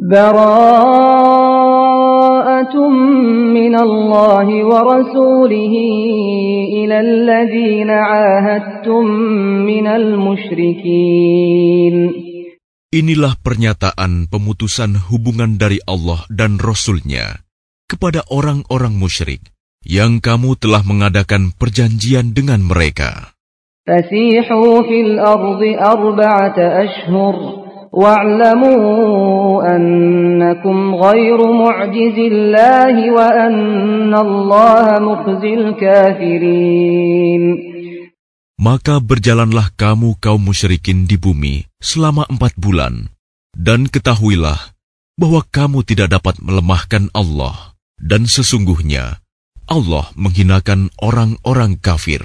براءة من الله ورسوله إلى الذين عاهدتم من المشركين Inilah pernyataan pemutusan hubungan dari Allah dan Rasul-Nya kepada orang-orang musyrik yang kamu telah mengadakan perjanjian dengan mereka. فسيحوا في الأرض أربعة أشهر واعلموا أنكم غير معجز الله وأن الله مخزي الكافرين Maka berjalanlah kamu kaum musyrikin di bumi selama empat bulan, dan ketahuilah bahwa kamu tidak dapat melemahkan Allah, dan sesungguhnya Allah menghinakan orang-orang kafir.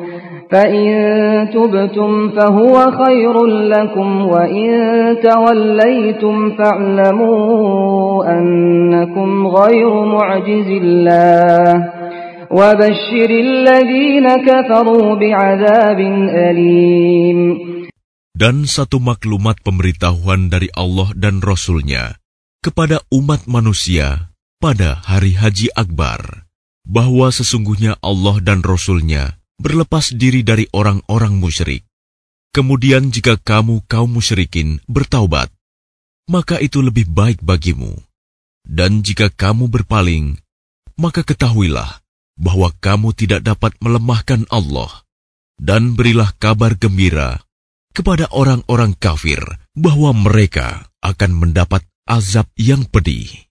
فإن تبتم فهو خير لكم وإن توليتم فاعلموا أنكم غير معجز الله وبشر الذين كفروا بعذاب أليم Dan satu maklumat pemberitahuan dari Allah dan Rasul-Nya kepada umat manusia pada hari Haji Akbar, bahwa sesungguhnya Allah dan Rasul-Nya berlepas diri dari orang-orang musyrik. Kemudian jika kamu kaum musyrikin bertaubat, maka itu lebih baik bagimu. Dan jika kamu berpaling, maka ketahuilah bahwa kamu tidak dapat melemahkan Allah. Dan berilah kabar gembira kepada orang-orang kafir bahwa mereka akan mendapat azab yang pedih.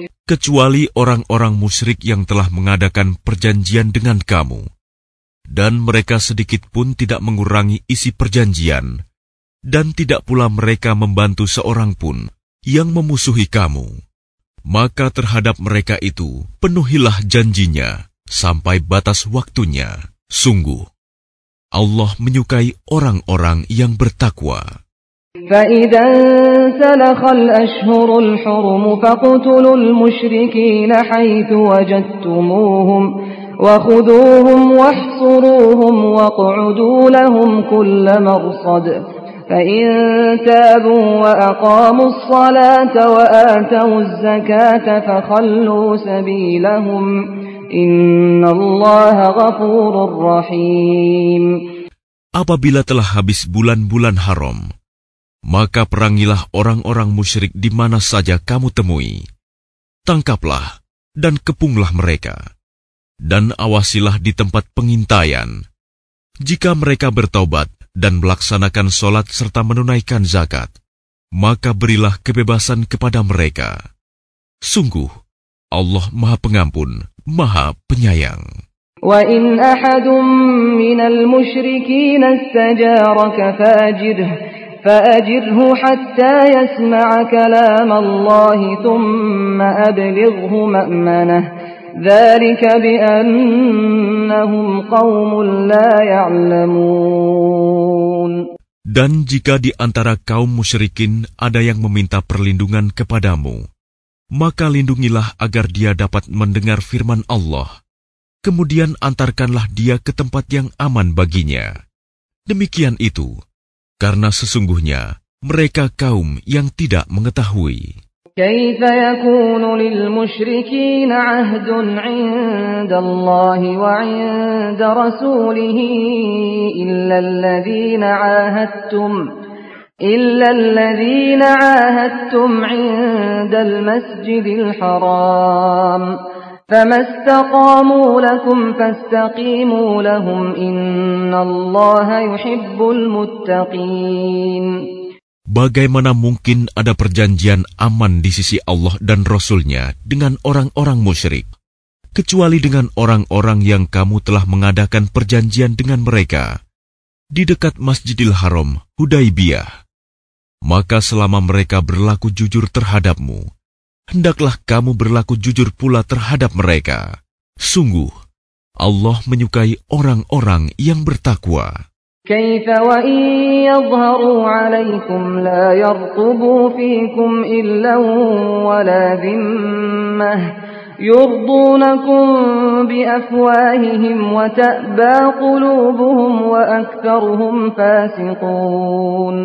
kecuali orang-orang musyrik yang telah mengadakan perjanjian dengan kamu, dan mereka sedikit pun tidak mengurangi isi perjanjian, dan tidak pula mereka membantu seorang pun yang memusuhi kamu. Maka terhadap mereka itu penuhilah janjinya sampai batas waktunya. Sungguh, Allah menyukai orang-orang yang bertakwa. فإذا انسلخ الأشهر الحرم فاقتلوا المشركين حيث وجدتموهم وخذوهم واحصروهم واقعدوا لهم كل مرصد فإن تابوا وأقاموا الصلاة وآتوا الزكاة فخلوا سبيلهم إن الله غفور رحيم. Apabila telah habis bulan-bulan haram, maka perangilah orang-orang musyrik di mana saja kamu temui. Tangkaplah dan kepunglah mereka, dan awasilah di tempat pengintaian. Jika mereka bertaubat dan melaksanakan solat serta menunaikan zakat, maka berilah kebebasan kepada mereka. Sungguh, Allah Maha Pengampun, Maha Penyayang. وإن أحد من المشركين استجارك فاجره فأجره حتى يسمع كلام الله ثم أبلغه مأمنه ذلك بأنهم قوم لا يعلمون Dan jika di antara kaum musyrikin ada yang meminta perlindungan kepadamu, maka lindungilah agar dia dapat mendengar firman Allah. Kemudian antarkanlah dia ke tempat yang aman baginya. Demikian itu, karena sesungguhnya mereka kaum yang tidak mengetahui. كيف يكون للمشركين عهد عند الله وعند رسوله إلا الذين عاهدتم إلا الذين عاهدتم عند المسجد الحرام فما استقاموا لكم فاستقيموا لهم إن الله يحب المتقين Bagaimana mungkin ada perjanjian aman di sisi Allah dan Rasul-Nya dengan orang-orang musyrik, kecuali dengan orang-orang yang kamu telah mengadakan perjanjian dengan mereka di dekat Masjidil Haram, Hudaibiyah. Maka selama mereka berlaku jujur terhadapmu, hendaklah kamu berlaku jujur pula terhadap mereka. Sungguh, Allah menyukai orang-orang yang bertakwa. كيف وإن يظهروا عليكم لا يرقبوا فيكم إلا ولا ذمة يرضونكم بأفواههم وتأبى قلوبهم وأكثرهم فاسقون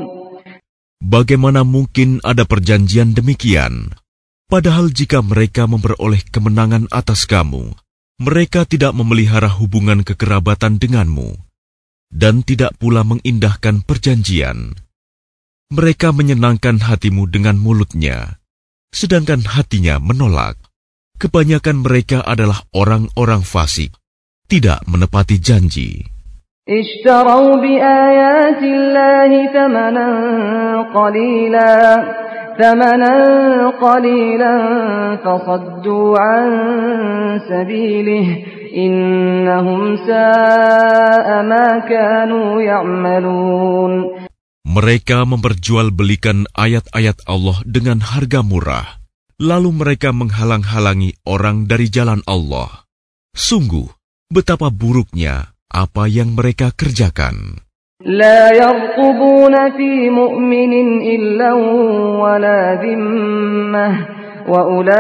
Bagaimana mungkin ada perjanjian demikian? Padahal jika mereka memperoleh kemenangan atas kamu, mereka tidak memelihara hubungan kekerabatan denganmu dan tidak pula mengindahkan perjanjian. Mereka menyenangkan hatimu dengan mulutnya, sedangkan hatinya menolak. Kebanyakan mereka adalah orang-orang fasik, tidak menepati janji. اشتروا بآيات الله ثمنا قليلا ثمنا قليلا فصدوا عن سبيله إنهم ساء ما كانوا يعملون Mereka memperjualbelikan ayat-ayat Allah dengan harga murah, lalu mereka menghalang-halangi orang dari jalan Allah. Sungguh, betapa buruknya apa yang mereka kerjakan. لا يرقبون في مؤمن إلا ولا ذمة وأولئك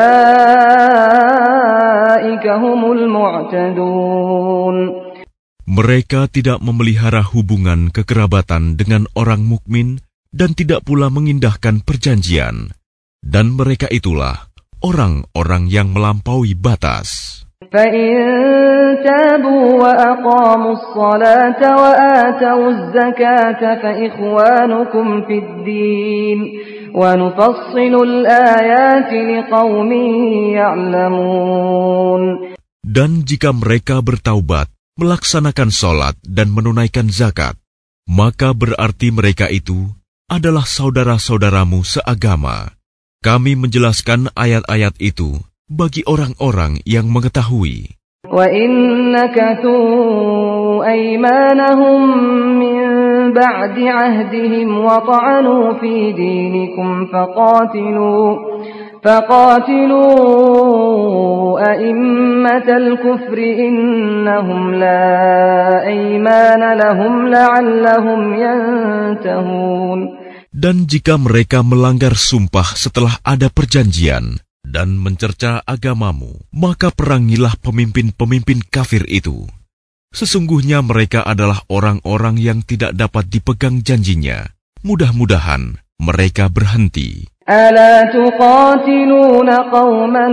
هم المعتدون Mereka tidak memelihara hubungan kekerabatan dengan orang mukmin dan tidak pula mengindahkan perjanjian. Dan mereka itulah orang-orang yang melampaui batas. فإن تابوا وأقاموا الصلاة وآتوا الزكاة فإخوانكم في الدين ونفصل الآيات لقوم يعلمون Dan jika mereka bertaubat, melaksanakan sholat dan menunaikan zakat, maka berarti mereka itu adalah saudara-saudaramu seagama. Kami menjelaskan ayat-ayat itu bagi orang-orang yang mengetahui. وَإِن نَكَثُوا أَيْمَانَهُم مِّن بَعْدِ عَهْدِهِمْ وَطَعَنُوا فِي دِينِكُمْ فَقَاتِلُوا فَقَاتِلُوا أَئِمَّةَ الْكُفْرِ إِنَّهُمْ لَا أَيْمَانَ لَهُمْ لَعَلَّهُمْ يَنتَهُونَ Dan jika mereka melanggar sumpah setelah ada perjanjian dan mencerca agamamu, maka perangilah pemimpin-pemimpin kafir itu. Sesungguhnya mereka adalah orang-orang yang tidak dapat dipegang janjinya. Mudah-mudahan mereka berhenti. ألا تقاتلون قوما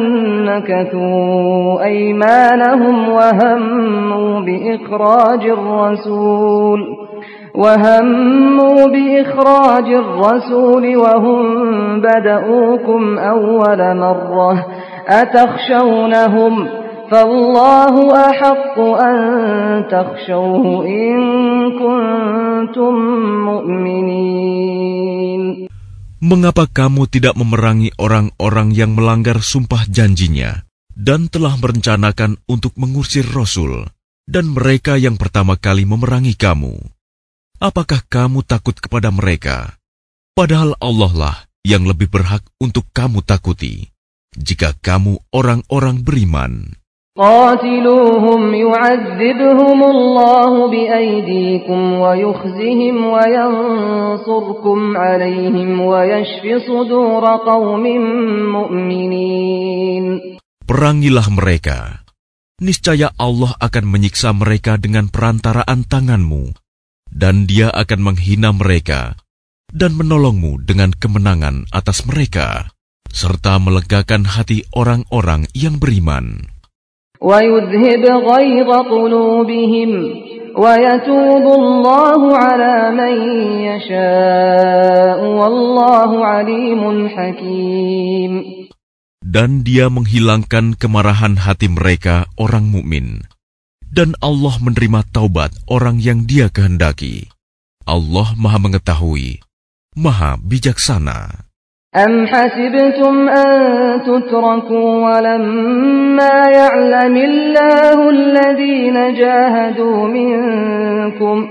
نكثوا أيمانهم وهموا بإخراج الرسول وهموا بإخراج الرسول وهم بدؤوكم أول مرة أتخشونهم فالله أحق أن تخشوه إن كنتم مؤمنين Mengapa kamu tidak memerangi orang-orang yang melanggar sumpah janjinya dan telah merencanakan untuk mengusir Rasul dan mereka yang pertama kali memerangi kamu? Apakah kamu takut kepada mereka? Padahal Allah lah yang lebih berhak untuk kamu takuti jika kamu orang-orang beriman. قاتلوهم يعذبهم الله بأيديكم ويخزهم وينصركم عليهم ويشف صدور قوم مؤمنين Perangilah mereka. Niscaya Allah akan menyiksa mereka dengan perantaraan tanganmu, dan dia akan menghina mereka dan menolongmu dengan kemenangan atas mereka, serta melegakan hati orang-orang yang beriman. Dan dia menghilangkan kemarahan hati mereka, orang mukmin Dan Allah menerima taubat orang yang dia kehendaki. Allah maha mengetahui, Maha Bijaksana. أم حسبتم أن تتركوا ولما يعلم الله الذين جاهدوا منكم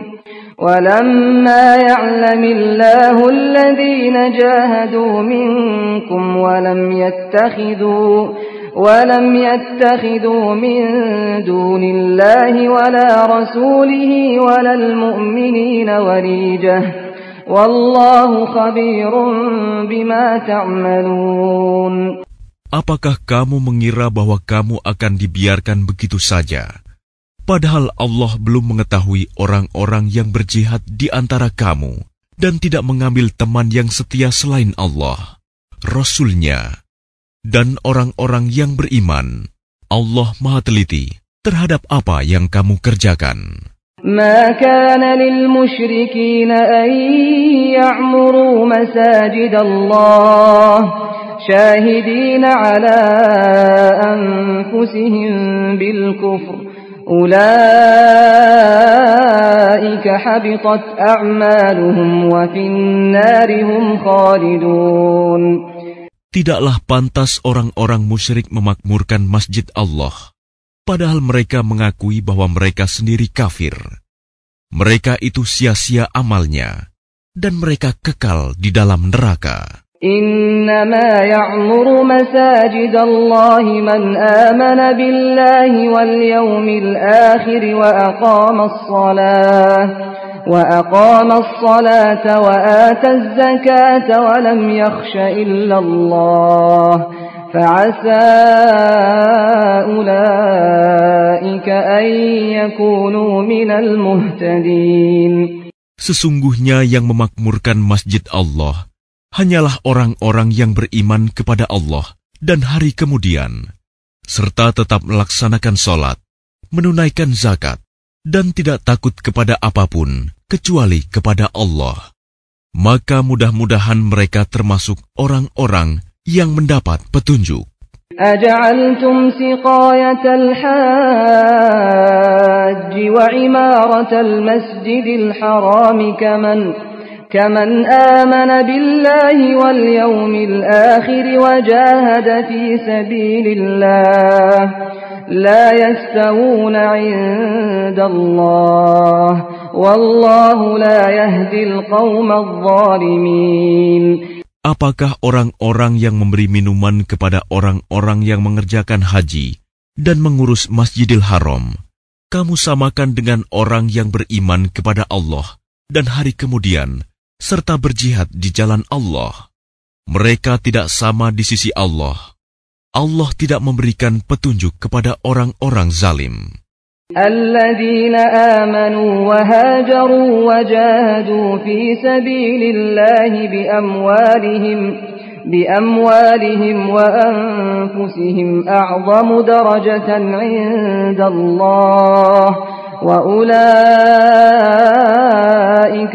ولما يعلم الله الذين جاهدوا منكم ولم يتخذوا ولم يتخذوا من دون الله ولا رسوله ولا المؤمنين وليجه والله خبير بما تعملون Apakah kamu mengira bahwa kamu akan dibiarkan begitu saja? Padahal Allah belum mengetahui orang-orang yang berjihad di antara kamu dan tidak mengambil teman yang setia selain Allah, Rasulnya, dan orang-orang yang beriman. Allah maha teliti terhadap apa yang kamu kerjakan. ما كان للمشركين أن يعمروا مساجد الله شاهدين على أنفسهم بالكفر أولئك حبطت أعمالهم وفي النار هم خالدون Tidaklah pantas orang-orang musyrik memakmurkan masjid Allah, padahal mereka mengakui bahwa mereka sendiri kafir. Mereka itu sia-sia amalnya, dan mereka kekal di dalam neraka. إنما يعمر مساجد الله من آمن بالله واليوم الآخر وأقام الصلاة وأقام الصلاة وآتى الزكاة ولم يخش إلا الله فعسى أولئك أن يكونوا من المهتدين Sesungguhnya yang memakmurkan masjid Allah hanyalah orang-orang yang beriman kepada Allah dan hari kemudian, serta tetap melaksanakan sholat, menunaikan zakat, dan tidak takut kepada apapun kecuali kepada Allah. Maka mudah-mudahan mereka termasuk orang-orang yang mendapat petunjuk. أجعلتم سقاية الحاج وعمارة المسجد الحرام كمن كمن آمن بالله واليوم الآخر وجاهد في سبيل الله لا يستوون عند الله والله لا يهدي القوم الظالمين Apakah orang-orang yang memberi minuman kepada orang-orang yang mengerjakan haji dan mengurus Masjidil Haram, kamu samakan dengan orang yang beriman kepada Allah dan hari kemudian, serta berjihad di jalan Allah? Mereka tidak sama di sisi Allah. Allah tidak memberikan petunjuk kepada orang-orang zalim. الذين آمنوا وهاجروا وجاهدوا في سبيل الله بأموالهم بأموالهم وأنفسهم أعظم درجة عند الله وأولئك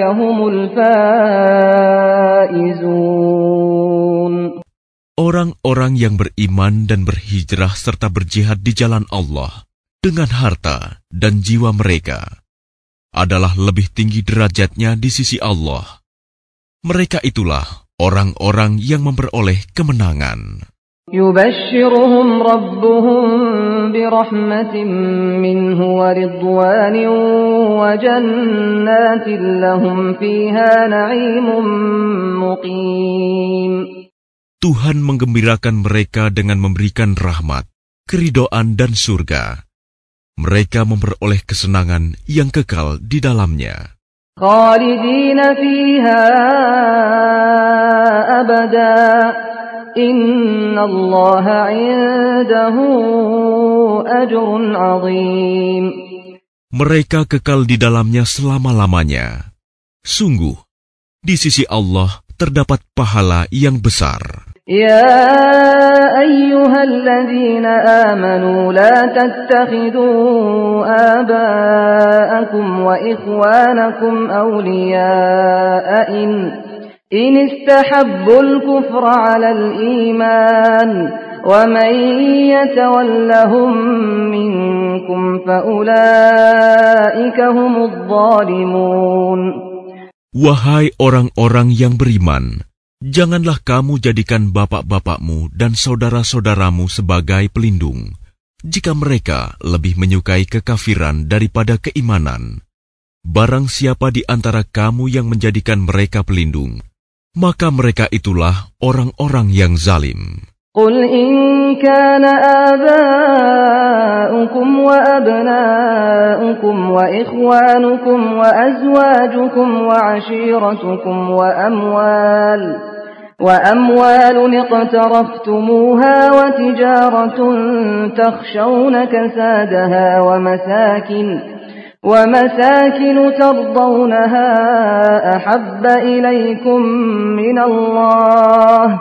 هم الفائزون Orang-orang yang beriman dan berhijrah serta berjihad di jalan Allah dengan harta dan jiwa mereka adalah lebih tinggi derajatnya di sisi Allah. Mereka itulah orang-orang yang memperoleh kemenangan. يبشرهم ربهم برحمة منه ورضوان وجنات لهم فيها نعيم مقيم Tuhan menggembirakan mereka dengan memberikan rahmat, keridoan dan surga. Mereka memperoleh kesenangan yang kekal di dalamnya. خالدين فيها أبدا إن الله عنده أجر عظيم Mereka kekal di dalamnya selama-lamanya. Sungguh, di sisi Allah terdapat pahala yang besar. يا أيها الذين آمنوا لا تتخذوا آباءكم وإخوانكم أولياء إن, إن استحبوا الكفر على الإيمان ومن يتولهم منكم فأولئك هم الظالمون Wahai orang-orang yang beriman, janganlah kamu jadikan bapak-bapakmu dan saudara-saudaramu sebagai pelindung, jika mereka lebih menyukai kekafiran daripada keimanan. Barang siapa di antara kamu yang menjadikan mereka pelindung, maka mereka itulah orang-orang yang zalim. قل إن كان آباؤكم وأبناؤكم وإخوانكم وأزواجكم وعشيرتكم وأموال وأموال اقترفتموها وتجارة تخشون كسادها ومساكن ومساكن ترضونها أحب إليكم من الله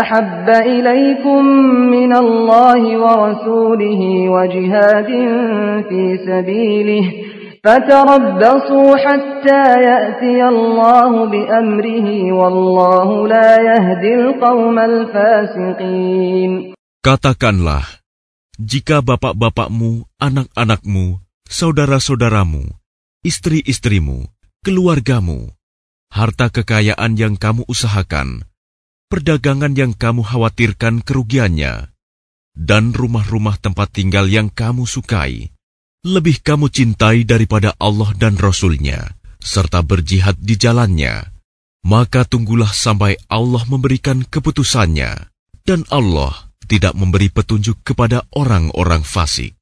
أحب إليكم من الله ورسوله وجهاد في سبيله فتربصوا حتى يأتي الله بأمره والله لا يهدي القوم الفاسقين. Katakanlah, jika bapak-bapakmu, anak-anakmu, saudara-saudaramu, istri-istrimu, keluargamu, harta kekayaan yang kamu usahakan, perdagangan yang kamu khawatirkan kerugiannya, dan rumah-rumah tempat tinggal yang kamu sukai, lebih kamu cintai daripada Allah dan Rasul-Nya, serta berjihad di jalannya, maka tunggulah sampai Allah memberikan keputusannya, dan Allah tidak memberi petunjuk kepada orang-orang fasik.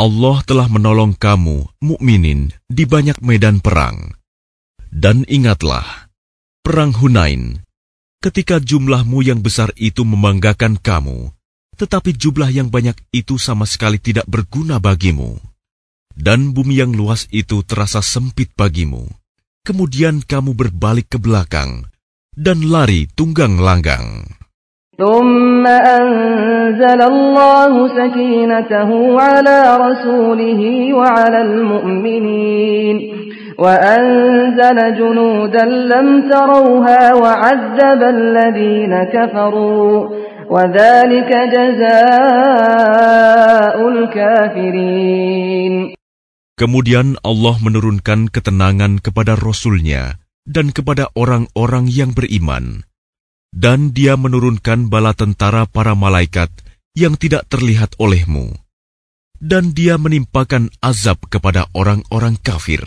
Allah telah menolong kamu, mukminin, di banyak medan perang. Dan ingatlah, perang Hunain, ketika jumlahmu yang besar itu membanggakan kamu, tetapi jumlah yang banyak itu sama sekali tidak berguna bagimu. Dan bumi yang luas itu terasa sempit bagimu. Kemudian kamu berbalik ke belakang dan lari tunggang langgang. ثم أنزل الله سكينته على رسوله وعلى المؤمنين وأنزل جنودا لم تروها وعذب الذين كفروا وذلك جزاء الكافرين Kemudian Allah menurunkan ketenangan kepada Rasul-Nya dan kepada orang-orang yang beriman. Dan dia menurunkan bala tentara para malaikat yang tidak terlihat olehmu. Dan dia menimpakan azab kepada orang-orang kafir.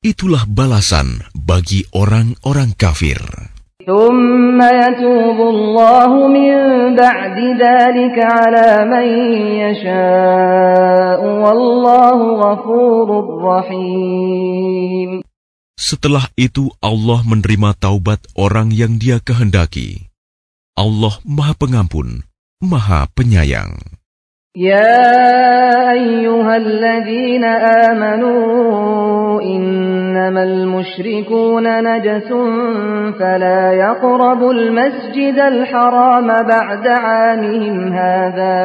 Itulah balasan bagi orang-orang kafir. Setelah itu Allah menerima taubat orang yang dia kehendaki. Allah Maha Pengampun, Maha Penyayang. Ya ayyuhalladzina amanu innamal musyrikuna najasun fala yaqrabul masjidal harama ba'da 'amihim hadza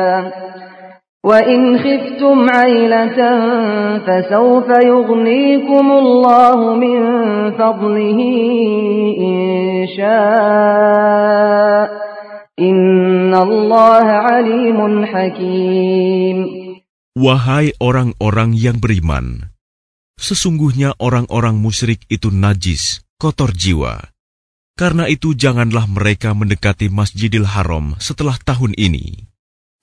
وإن خفتم عيلة فسوف يغنيكم الله من فضله إن شاء إن الله عليم حكيم Wahai orang-orang yang beriman, sesungguhnya orang-orang musyrik itu najis, kotor jiwa. Karena itu janganlah mereka mendekati Masjidil Haram setelah tahun ini.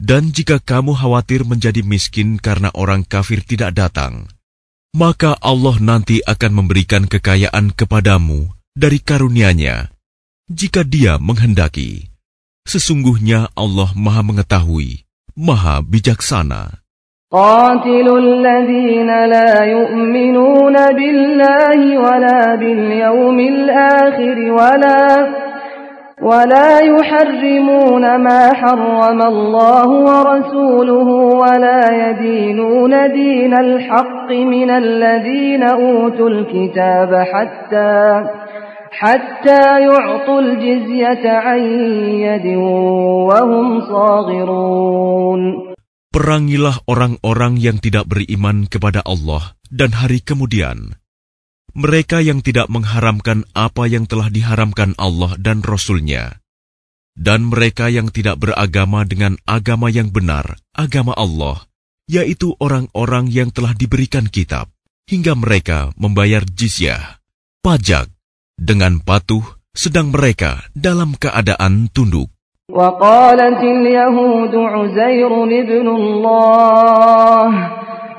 Dan jika kamu khawatir menjadi miskin karena orang kafir tidak datang, maka Allah nanti akan memberikan kekayaan kepadamu dari karunia-Nya jika Dia menghendaki. Sesungguhnya Allah Maha Mengetahui, Maha Bijaksana. قاتلوا الذين لا يؤمنون بالله ولا باليوم الآخر ولا ولا يحرمون ما حرم الله ورسوله ولا يدينون دين الحق من الذين أوتوا الكتاب حتى حتى يعطوا الجزية عن يد وهم صاغرون Perangilah orang-orang yang tidak beriman kepada Allah dan hari kemudian. Mereka yang tidak mengharamkan apa yang telah diharamkan Allah dan Rasul-Nya. Dan mereka yang tidak beragama dengan agama yang benar, agama Allah, yaitu orang-orang yang telah diberikan kitab, hingga mereka membayar jizyah, pajak, dengan patuh, sedang mereka dalam keadaan tunduk. وقالت اليهود عزير ابن الله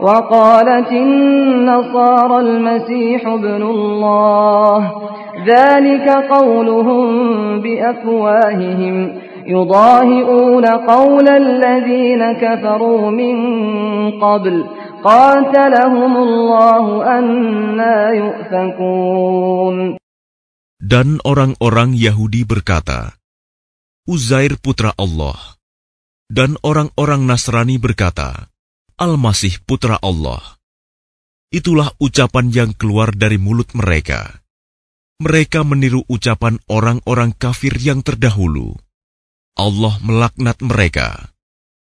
وقالت النصارى المسيح ابن الله. ذلك قولهم بأفواههم. يضاهئون قول الذين كفروا من قبل. قاتلهم الله أنا يؤفكون. Dan orang-orang Yahudi berkata, Uzair putra Allah. Dan orang-orang Nasrani berkata, Al-Masih putra Allah. Itulah ucapan yang keluar dari mulut mereka. Mereka meniru ucapan orang-orang kafir yang terdahulu. Allah melaknat mereka.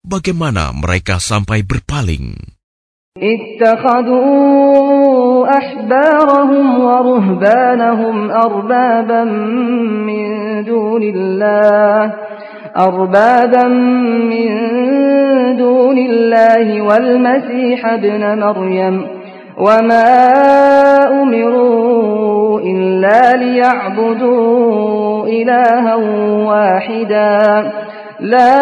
Bagaimana mereka sampai berpaling? اتخذوا أحبارهم ورهبانهم أربابا من دون الله أربابا من دون الله والمسيح ابن مريم وما أمروا إلا ليعبدوا إلها واحدا لا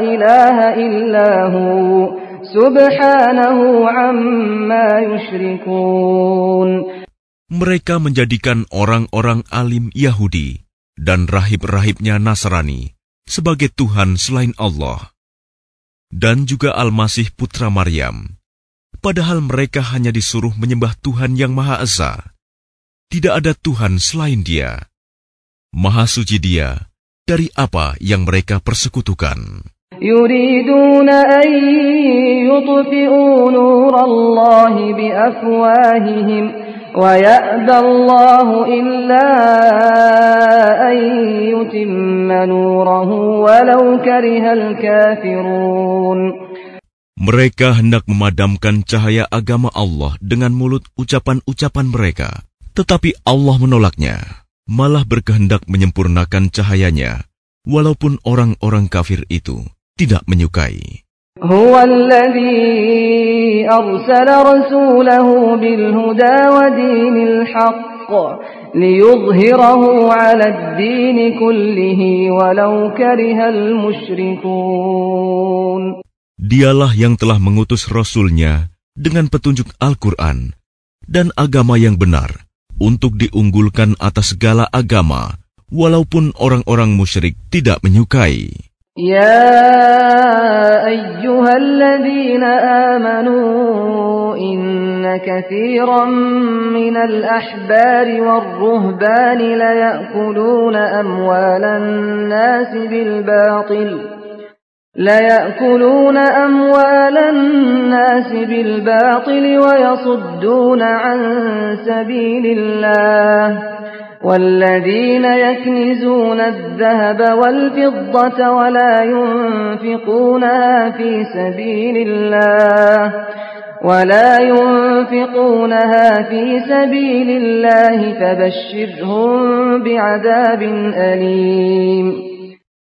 إله إلا هو subhanahu amma yushrikun. Mereka menjadikan orang-orang alim Yahudi dan rahib-rahibnya Nasrani sebagai Tuhan selain Allah. Dan juga Al-Masih putra Maryam. Padahal mereka hanya disuruh menyembah Tuhan yang Maha Esa. Tidak ada Tuhan selain dia. Maha suci dia dari apa yang mereka persekutukan. يريدون أن يطفئوا نور الله بأفواههم ويأبى الله إلا أن يتم نوره ولو كره الكافرون Mereka hendak memadamkan cahaya agama Allah dengan mulut ucapan-ucapan mereka. Tetapi Allah menolaknya, malah berkehendak menyempurnakan cahayanya, walaupun orang-orang kafir itu tidak menyukai. هو الذي أرسل رسوله بالهدى ودين الحق ليظهره على الدين كله ولو كره المشركون Dialah yang telah mengutus Rasulnya dengan petunjuk Al-Quran dan agama yang benar untuk diunggulkan atas segala agama, walaupun orang-orang musyrik tidak menyukai. يا أيها الذين آمنوا إن كثيرا من الأحبار والرهبان ليأكلون أموال الناس بالباطل ليأكلون أموال الناس بالباطل ويصدون عن سبيل الله. والذين يكنزون الذهب والفضة ولا ينفقونها في سبيل الله ولا ينفقونها في سبيل الله فبشرهم بعذاب أليم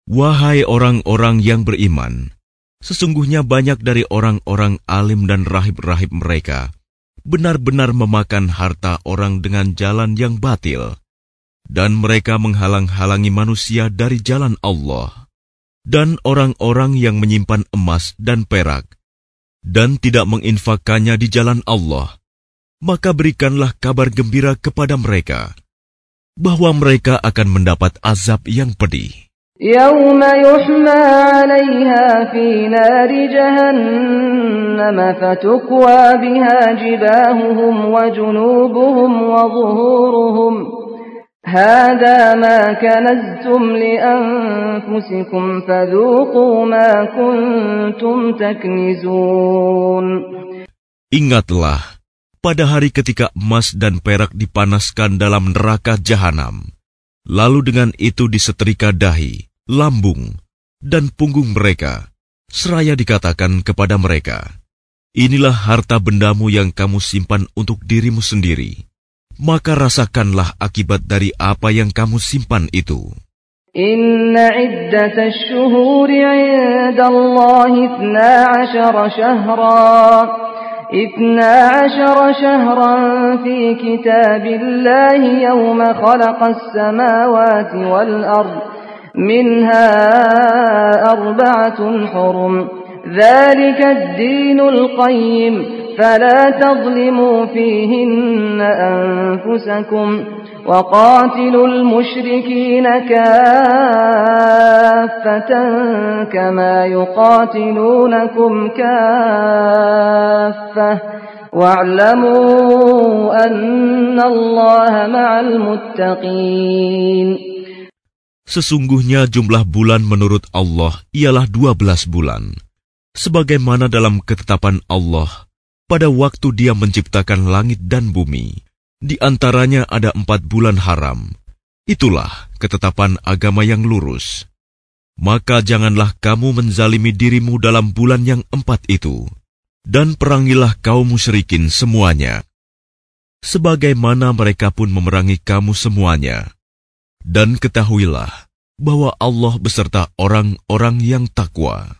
Wahai orang-orang yang beriman, sesungguhnya banyak dari orang-orang alim dan rahib-rahib mereka benar-benar memakan harta orang dengan jalan yang batil dan mereka menghalang-halangi manusia dari jalan Allah, dan orang-orang yang menyimpan emas dan perak, dan tidak menginfakkannya di jalan Allah, maka berikanlah kabar gembira kepada mereka, bahwa mereka akan mendapat azab yang pedih. يوم يحمى عليها في نار جهنم فتكوى بها جباههم وجنوبهم وظهورهم هذا ما كنزتم لأنفسكم فذوقوا ما كنتم تكنزون Ingatlah, pada hari ketika emas dan perak dipanaskan dalam neraka jahanam. Lalu dengan itu disetrika dahi, lambung, dan punggung mereka, seraya dikatakan kepada mereka, Inilah harta bendamu yang kamu simpan untuk dirimu sendiri. maka rasakanlah akibat dari apa yang kamu simpan itu. Inna iddatas syuhuri inda Allah itna ashara syahra itna ashara syahran fi kitabillahi yawma khalaqas samawati wal ard. Minha arba'atun hurum. ذلك الدين القيم فلا تظلموا فيهن أنفسكم وقاتلوا المشركين كافة كما يقاتلونكم كافة واعلموا أن الله مع المتقين Sesungguhnya jumlah bulan menurut Allah ialah 12 bulan. Sebagaimana dalam ketetapan Allah, pada waktu dia menciptakan langit dan bumi, di antaranya ada empat bulan haram. Itulah ketetapan agama yang lurus. Maka janganlah kamu menzalimi dirimu dalam bulan yang empat itu, dan perangilah kaum musyrikin semuanya. Sebagaimana mereka pun memerangi kamu semuanya. Dan ketahuilah bahwa Allah beserta orang-orang yang takwa.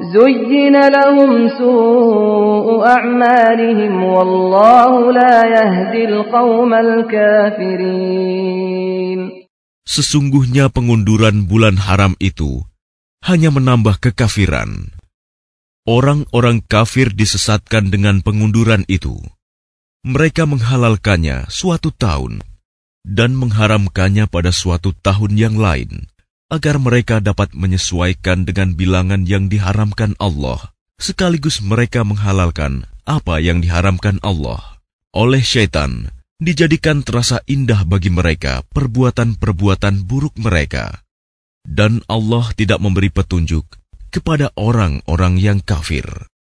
زين لهم سوء أعمالهم والله لا يهدي القوم الكافرين Sesungguhnya pengunduran bulan haram itu hanya menambah kekafiran. Orang-orang kafir disesatkan dengan pengunduran itu. Mereka menghalalkannya suatu tahun dan mengharamkannya pada suatu tahun yang lain, agar mereka dapat menyesuaikan dengan bilangan yang diharamkan Allah, sekaligus mereka menghalalkan apa yang diharamkan Allah. Oleh syaitan, dijadikan terasa indah bagi mereka perbuatan-perbuatan buruk mereka. Dan Allah tidak memberi petunjuk kepada orang-orang yang kafir.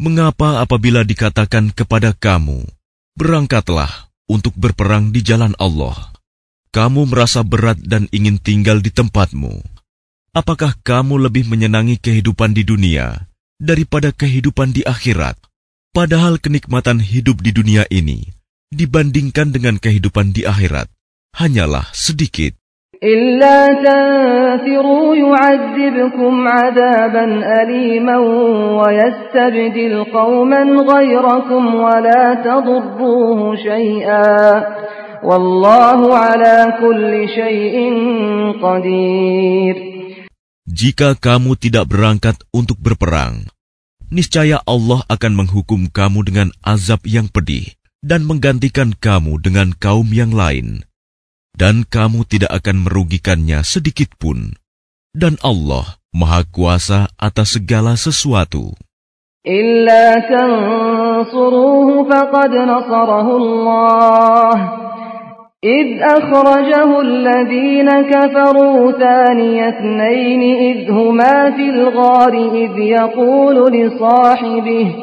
mengapa apabila dikatakan kepada kamu, berangkatlah untuk berperang di jalan Allah, kamu merasa berat dan ingin tinggal di tempatmu? Apakah kamu lebih menyenangi kehidupan di dunia daripada kehidupan di akhirat? Padahal kenikmatan hidup di dunia ini dibandingkan dengan kehidupan di akhirat hanyalah sedikit. إلا تنفروا يعذبكم عذابا أليما ويستبدل قوما غيركم ولا تضروه شيئا والله على كل شيء قدير Jika kamu tidak berangkat untuk berperang, niscaya Allah akan menghukum kamu dengan azab yang pedih dan menggantikan kamu dengan kaum yang lain dan kamu tidak akan merugikannya sedikit pun. Dan Allah Maha Kuasa atas segala sesuatu. إلا تنصروه فقد نصره الله إذ أخرجه الذين كفروا ثاني اثنين إذ هما في الغار إذ يقول لصاحبه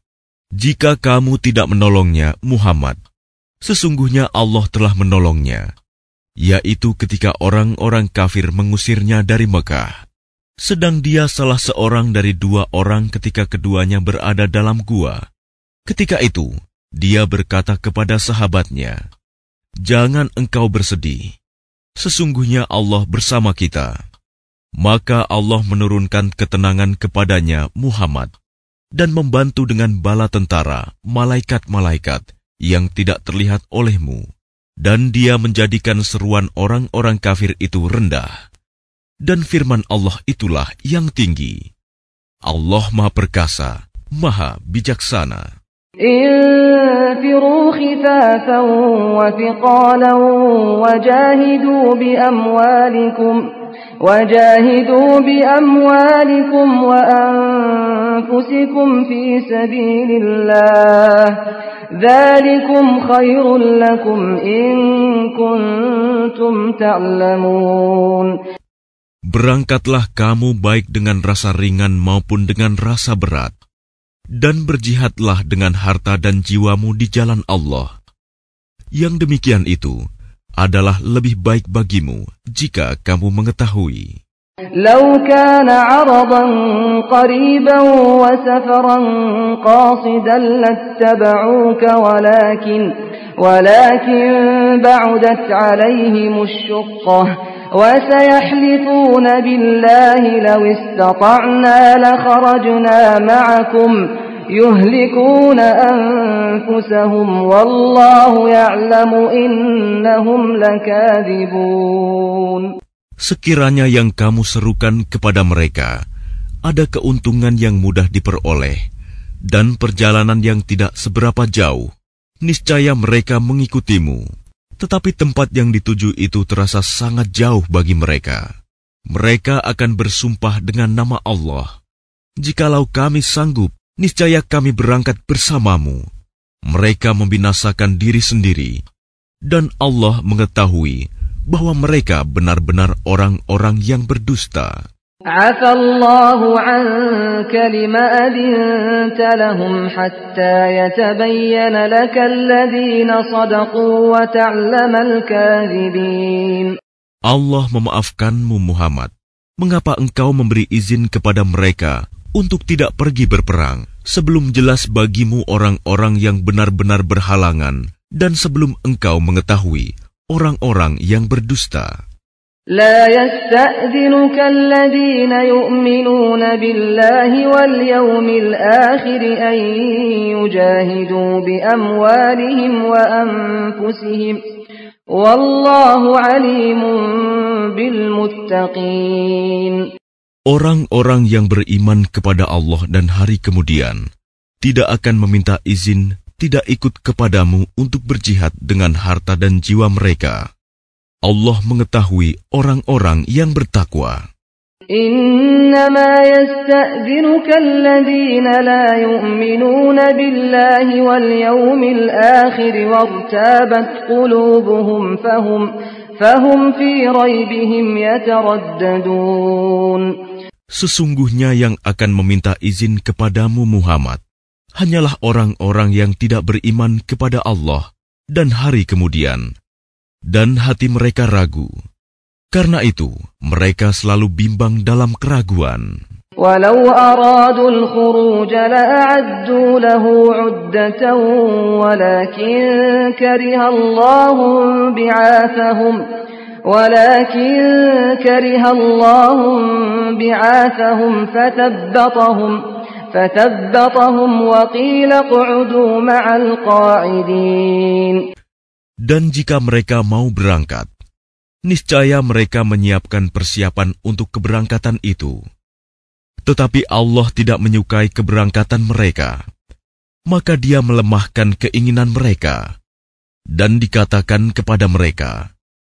Jika kamu tidak menolongnya, Muhammad, sesungguhnya Allah telah menolongnya, yaitu ketika orang-orang kafir mengusirnya dari Mekah. Sedang dia salah seorang dari dua orang ketika keduanya berada dalam gua. Ketika itu, dia berkata kepada sahabatnya, "Jangan engkau bersedih. Sesungguhnya Allah bersama kita." Maka Allah menurunkan ketenangan kepadanya Muhammad dan membantu dengan bala tentara, malaikat-malaikat yang tidak terlihat olehmu, dan dia menjadikan seruan orang-orang kafir itu rendah. Dan firman Allah itulah yang tinggi. Allah Maha Perkasa, Maha Bijaksana. انفروا خفافا وثقالا وجاهدوا بأموالكم وجاهدوا بأموالكم وأنفسكم في سبيل الله ذلكم خير لكم إن كنتم تعلمون Berangkatlah kamu baik dengan rasa ringan maupun dengan rasa berat, dan berjihadlah dengan harta dan jiwamu di jalan Allah. Yang demikian itu adalah lebih baik bagimu jika kamu mengetahui. لو كان عرضا قريبا وسفرا قاصدا لاتبعوك ولكن ولكن بعدت عليهم الشقة وسيحلفون بالله لو استطعنا لخرجنا معكم يهلكون أنفسهم والله يعلم إنهم لكاذبون Sekiranya yang kamu serukan kepada mereka ada keuntungan yang mudah diperoleh dan perjalanan yang tidak seberapa jauh, niscaya mereka mengikutimu. Tetapi tempat yang dituju itu terasa sangat jauh bagi mereka. Mereka akan bersumpah dengan nama Allah. Jikalau kami sanggup, niscaya kami berangkat bersamamu. Mereka membinasakan diri sendiri, dan Allah mengetahui bahwa mereka benar-benar orang-orang yang berdusta. Afallahu anka lima adinta hatta yatabayyana laka alladhina wa ta'lamal. Allah memaafkanmu Muhammad. Mengapa engkau memberi izin kepada mereka untuk tidak pergi berperang sebelum jelas bagimu orang-orang yang benar-benar berhalangan dan sebelum engkau mengetahui orang-orang yang berdusta? لا يستأذنك الذين يؤمنون بالله واليوم الآخر أن يجاهدوا بأموالهم وأنفسهم والله عليم بالمتقين Orang-orang yang beriman kepada Allah dan hari kemudian tidak akan meminta izin tidak ikut kepadamu untuk berjihad dengan harta dan jiwa mereka. Allah mengetahui orang-orang yang bertakwa. إنما يستأذنك الذين لا يؤمنون بالله واليوم الآخر وارتابت قلوبهم فهم فهم في ريبهم يترددون Sesungguhnya yang akan meminta izin kepadamu Muhammad hanyalah orang-orang yang tidak beriman kepada Allah dan hari kemudian, dan hati mereka ragu. Karena itu, mereka selalu bimbang dalam keraguan. ولو أرادوا الخروج لأعدوا له عدة ولكن كره الله بعاثهم ولكن كره الله بعاثهم فثبطهم فثبطهم وقيل اقعدوا مع القاعدين Dan jika mereka mau berangkat, niscaya mereka menyiapkan persiapan untuk keberangkatan itu. Tetapi Allah tidak menyukai keberangkatan mereka, maka Dia melemahkan keinginan mereka dan dikatakan kepada mereka,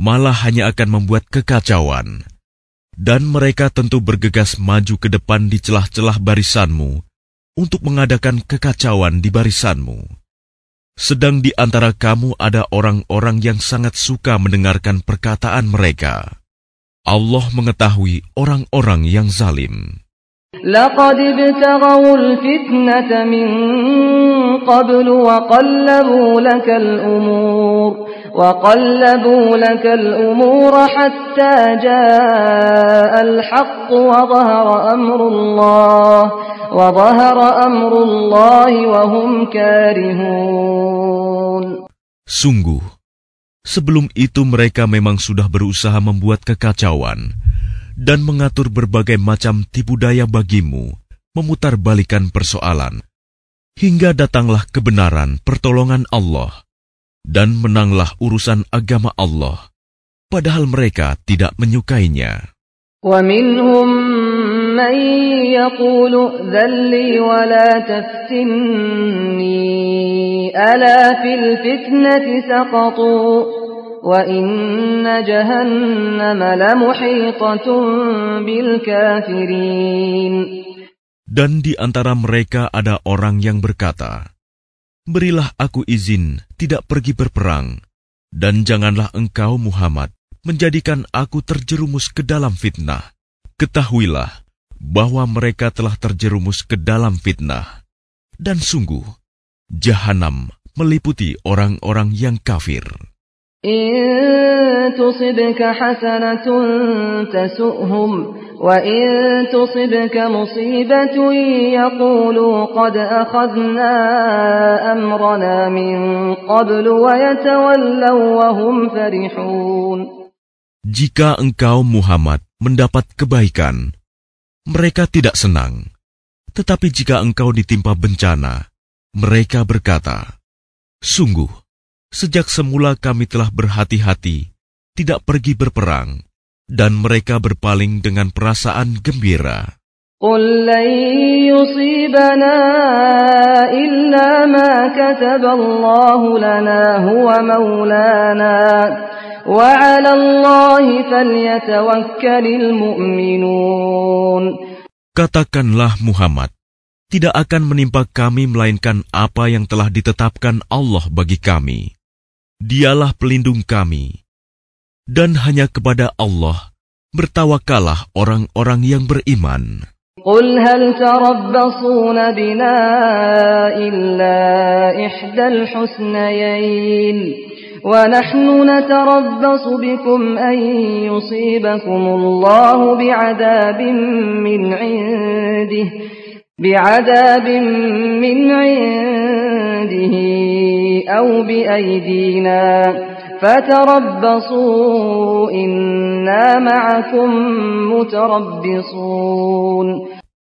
malah hanya akan membuat kekacauan. Dan mereka tentu bergegas maju ke depan di celah-celah barisanmu untuk mengadakan kekacauan di barisanmu. Sedang di antara kamu ada orang-orang yang sangat suka mendengarkan perkataan mereka. Allah mengetahui orang-orang yang zalim. لقد ابتغوا الفتنة من قبل وقلبوا لك الأمور وقلبوا لك الأمور حتى جاء الحق وظهر أمر الله وظهر أمر الله وهم كارهون. Sungguh, sebelum itu mereka memang sudah berusaha membuat kekacauan. dan mengatur berbagai macam tipu daya bagimu, memutarbalikan persoalan, hingga datanglah kebenaran pertolongan Allah dan menanglah urusan agama Allah, padahal mereka tidak menyukainya. ومنهم من يقول ذلي ولا تفتني ألا في الفتنة سقطوا وإن جهنم لمحيطة بالكافرين Dan di antara mereka ada orang yang berkata, Berilah aku izin tidak pergi berperang, dan janganlah engkau Muhammad menjadikan aku terjerumus ke dalam fitnah. Ketahuilah bahwa mereka telah terjerumus ke dalam fitnah. Dan sungguh, jahanam meliputi orang-orang yang kafir. إن تصبك حسنة تسؤهم وإن تصبك مصيبة يقولوا قد أخذنا أمرنا من قبل ويتولوا وهم فرحون Jika engkau Muhammad mendapat kebaikan, mereka tidak senang. Tetapi jika engkau ditimpa bencana, mereka berkata, Sungguh, Sejak semula kami telah berhati-hati, tidak pergi berperang, dan mereka berpaling dengan perasaan gembira. قل لن يصيبنا إلا ما كتب الله لنا هو مولانا وعلى الله فليتوكل المؤمنون Katakanlah Muhammad, tidak akan menimpa kami melainkan apa yang telah ditetapkan Allah bagi kami. Dialah pelindung kami. Dan hanya kepada Allah bertawakalah orang-orang yang beriman. قل هل تربصون بنا إلا إحدى الحسنيين ونحن نتربص بكم أن يصيبكم الله بعذاب من عنده بعذاب من عنده أو بأيدينا فتربصوا إنا معكم متربصون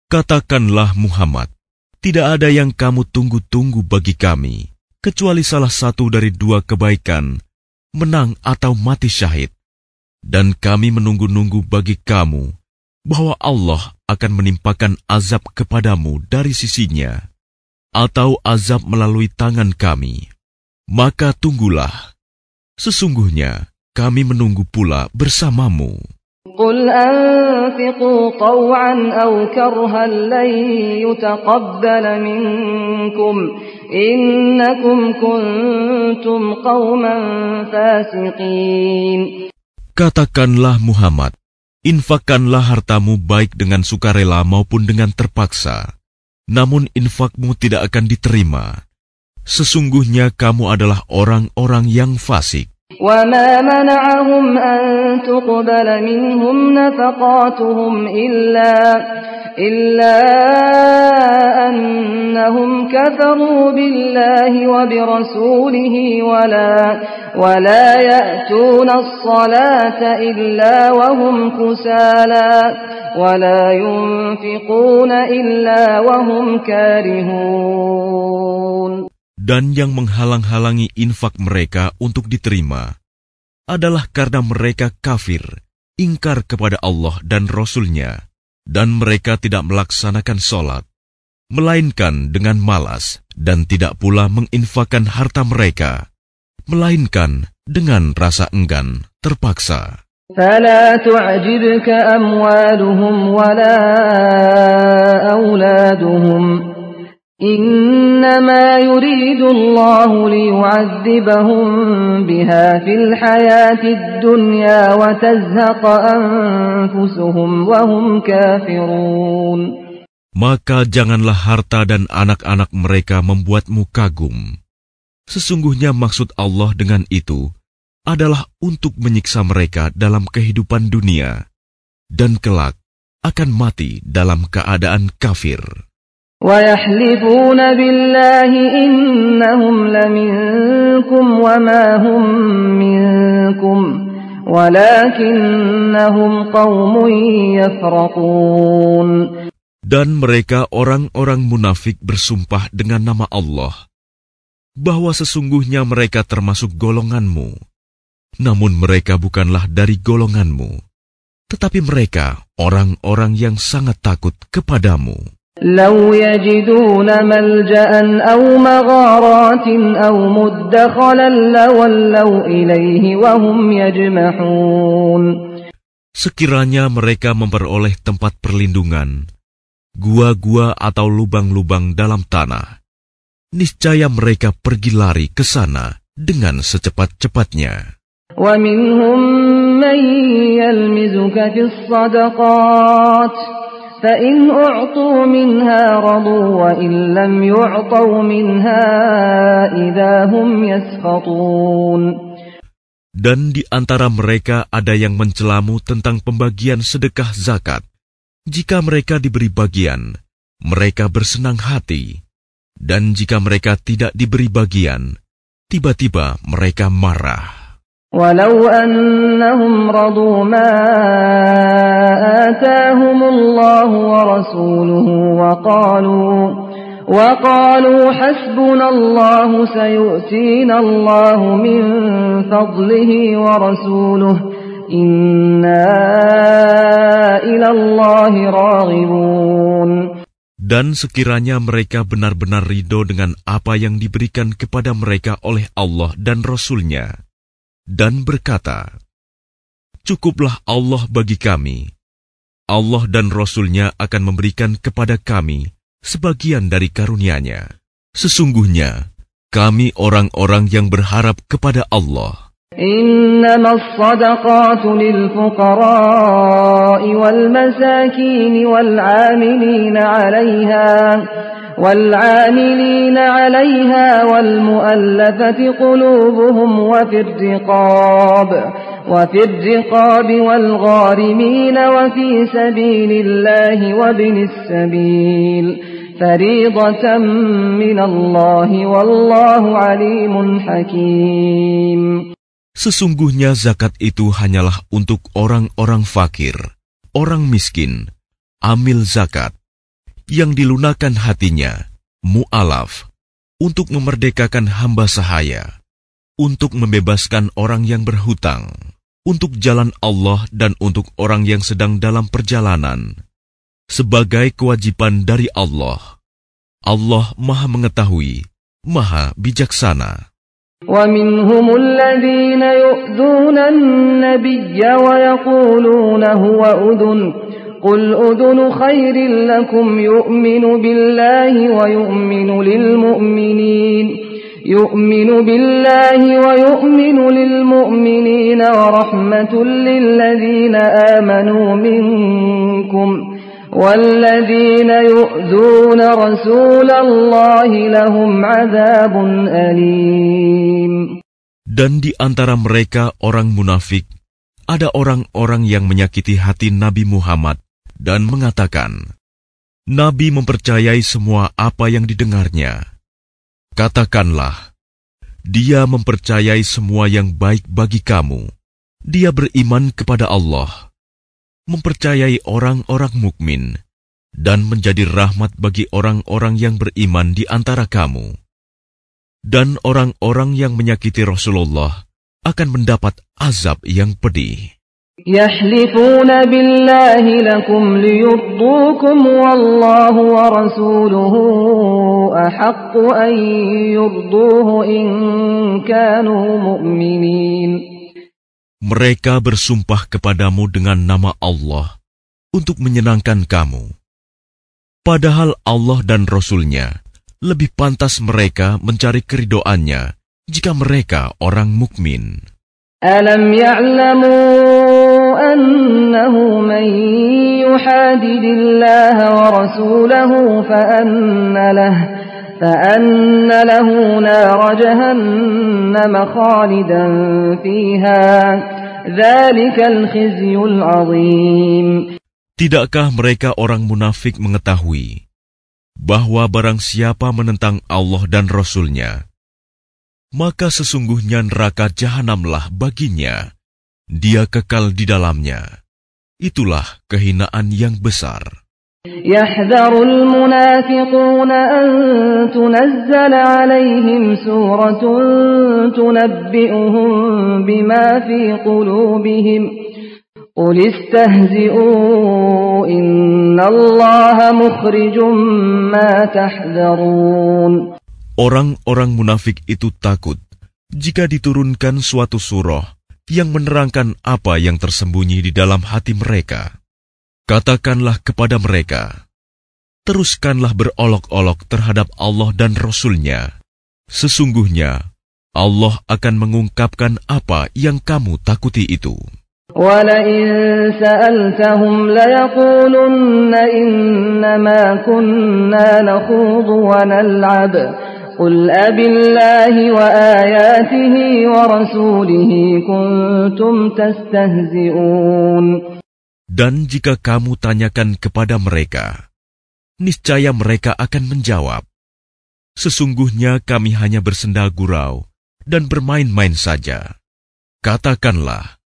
Katakanlah Muhammad, tidak ada yang kamu tunggu-tunggu bagi kami, kecuali salah satu dari dua kebaikan, menang atau mati syahid. Dan kami menunggu-nunggu bagi kamu, bahwa Allah akan menimpakan azab kepadamu dari sisinya, atau azab melalui tangan kami. Maka tunggulah, sesungguhnya kami menunggu pula bersamamu. قل أنفقوا طوعا أو كرها لن يتقبل منكم إنكم كنتم قوما فاسقين Katakanlah Muhammad, infakkanlah hartamu baik dengan sukarela maupun dengan terpaksa. Namun infakmu tidak akan diterima. Sesungguhnya kamu adalah orang-orang yang fasik. وما منعهم أن تقبل منهم نفقاتهم إلا إلا أنهم كفروا بالله وبرسوله ولا ولا يأتون الصلاة إلا وهم كسالى ولا ينفقون إلا وهم كارهون Dan yang menghalang-halangi infak mereka untuk diterima adalah karena mereka kafir, ingkar kepada Allah dan Rasul-Nya, dan mereka tidak melaksanakan sholat, melainkan dengan malas dan tidak pula menginfakkan harta mereka, melainkan dengan rasa enggan terpaksa. فلا تعجبك أموالهم ولا أولادهم إنما يريد الله ليعذبهم بها في الحياة الدنيا وتزهق أنفسهم وهم كافرون Maka janganlah harta dan anak-anak mereka membuatmu kagum. Sesungguhnya maksud Allah dengan itu adalah untuk menyiksa mereka dalam kehidupan dunia, dan kelak akan mati dalam keadaan kafir. ويحلفون بالله إنهم لمنكم وما هم منكم ولكنهم قوم يفرقون Dan mereka orang-orang munafik bersumpah dengan nama Allah bahwa sesungguhnya mereka termasuk golonganmu. Namun mereka bukanlah dari golonganmu, tetapi mereka orang-orang yang sangat takut kepadamu. لو يجدون ملجأ أو مغارات أو مدخلا لولوا إليه وهم يجمحون Sekiranya mereka memperoleh tempat perlindungan, gua-gua atau lubang-lubang dalam tanah, niscaya mereka pergi lari ke sana dengan secepat-cepatnya. ومنهم من يلمزك في الصدقات فإن أعطوا منها رضوا وإن لم يعطوا منها إذا هم يسخطون Dan di antara mereka ada yang mencelamu tentang pembagian sedekah zakat. Jika mereka diberi bagian, mereka bersenang hati. Dan jika mereka tidak diberi bagian, tiba-tiba mereka marah. ولو أنهم رضوا ما آتاهم الله ورسوله وقالوا وقالوا حسبنا الله سيؤتينا الله من فضله ورسوله إنا إلى الله راغبون Dan sekiranya mereka benar-benar ridho dengan apa yang diberikan kepada mereka oleh Allah dan Rasul-Nya, dan berkata, Cukuplah Allah bagi kami. Allah dan Rasul-Nya akan memberikan kepada kami sebagian dari karunia-Nya. Sesungguhnya, kami orang-orang yang berharap kepada Allah. إنما الصدقات للفقراء والمساكين والعاملين عليها والعاملين عليها والمؤلفة قلوبهم وفي الرقاب وفي الرقاب والغارمين وفي سبيل الله وابن السبيل فريضة من الله والله عليم حكيم Sesungguhnya zakat itu hanyalah untuk orang-orang fakir, orang miskin, amil zakat, yang dilunakan hatinya, mu'alaf, untuk memerdekakan hamba sahaya, untuk membebaskan orang yang berhutang, untuk jalan Allah dan untuk orang yang sedang dalam perjalanan, sebagai kewajiban dari Allah. Allah Maha Mengetahui, Maha Bijaksana. ومنهم الذين يؤذون النبي ويقولون هو أذن قل أذن خير لكم يؤمن بالله ويؤمن للمؤمنين يؤمن بالله ويؤمن للمؤمنين ورحمة للذين آمنوا منكم والذين يؤذون رسول الله لهم عذاب أليم Dan di antara mereka orang munafik, ada orang-orang yang menyakiti hati Nabi Muhammad dan mengatakan, Nabi mempercayai semua apa yang didengarnya. Katakanlah, dia mempercayai semua yang baik bagi kamu. Dia beriman kepada Allah, mempercayai orang-orang mukmin, dan menjadi rahmat bagi orang-orang yang beriman di antara kamu. Dan orang-orang yang menyakiti Rasulullah akan mendapat azab yang pedih. يحلفون بالله لكم ليرضوكم والله ورسوله أحق أن يرضوه إن كانوا مؤمنين Mereka bersumpah kepadamu dengan nama Allah untuk menyenangkan kamu. Padahal Allah dan Rasulnya lebih pantas mereka mencari keridoannya jika mereka orang mukmin. ألم يعلموا أنه من يحادد الله ورسوله فأن له فأن له نار جهنم خالدا فيها ذلك الخزي العظيم Tidakkah mereka orang munafik mengetahui bahwa barang siapa menentang Allah dan Rasul-Nya, maka sesungguhnya neraka jahanamlah baginya. Dia kekal di dalamnya. Itulah kehinaan yang besar. يحذر المنافقون أن تنزل عليهم سورة تنبئهم بما في قلوبهم قل استهزئوا إن الله مخرج ما تحذرون Orang-orang munafik itu takut jika diturunkan suatu surah yang menerangkan apa yang tersembunyi di dalam hati mereka. Katakanlah kepada mereka, teruskanlah berolok-olok terhadap Allah dan Rasul-Nya. Sesungguhnya, Allah akan mengungkapkan apa yang kamu takuti itu. ولئن سألتهم ليقولن إنما كنا نخوض ونلعب قل أبالله وآياته ورسوله كنتم تستهزئون Dan jika kamu tanyakan kepada mereka, niscaya mereka akan menjawab, Sesungguhnya kami hanya bersenda gurau dan bermain-main saja. Katakanlah,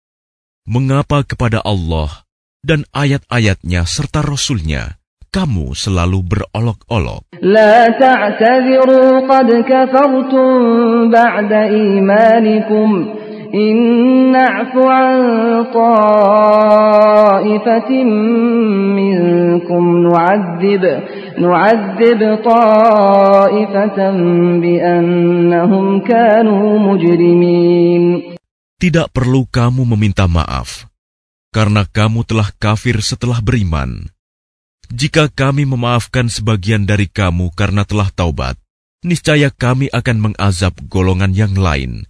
mengapa kepada Allah dan ayat-ayatnya serta Rasulnya kamu selalu berolok-olok? لا تعتذروا قد كفرتم بعد إيمانكم إن نعف عن طائفة منكم نعذب نعذب طائفة بأنهم كانوا مجرمين Tidak perlu kamu meminta maaf, karena kamu telah kafir setelah beriman. Jika kami memaafkan sebagian dari kamu karena telah taubat, niscaya kami akan mengazab golongan yang lain,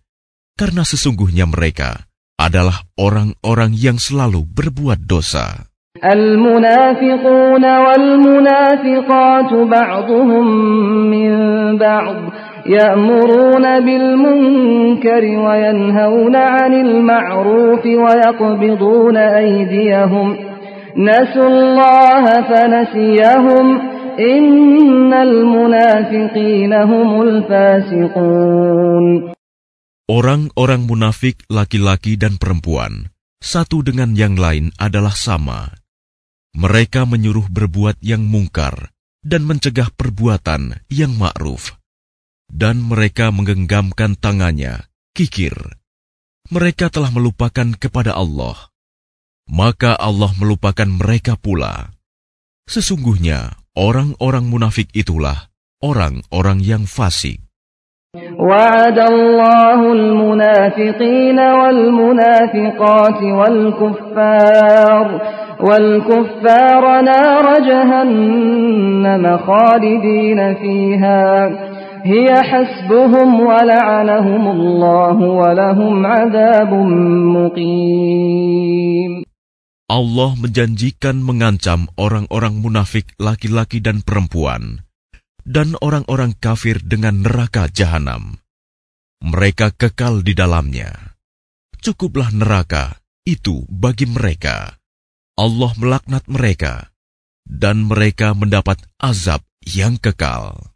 karena sesungguhnya mereka adalah orang-orang yang selalu berbuat dosa. المنافقون والمنافقات بعضهم من بعض يأمرون بالمنكر وينهون عن المعروف ويقبضون أيديهم نسوا الله فنسيهم إن المنافقين هم الفاسقون Orang-orang munafik laki-laki dan perempuan, satu dengan yang lain adalah sama. Mereka menyuruh berbuat yang mungkar dan mencegah perbuatan yang ma'ruf. Dan mereka menggenggamkan tangannya, kikir. Mereka telah melupakan kepada Allah. Maka Allah melupakan mereka pula. Sesungguhnya orang-orang munafik itulah orang-orang yang fasik. وعد الله المنافقين والمنافقات والكفار والكفار نار جهنم خالدين فيها هي حسبهم ولعنهم الله ولهم عذاب مقيم Allah menjanjikan mengancam orang-orang munafik laki-laki dan perempuan dan orang-orang kafir dengan neraka jahanam. Mereka kekal di dalamnya. Cukuplah neraka itu bagi mereka. Allah melaknat mereka, dan mereka mendapat azab yang kekal.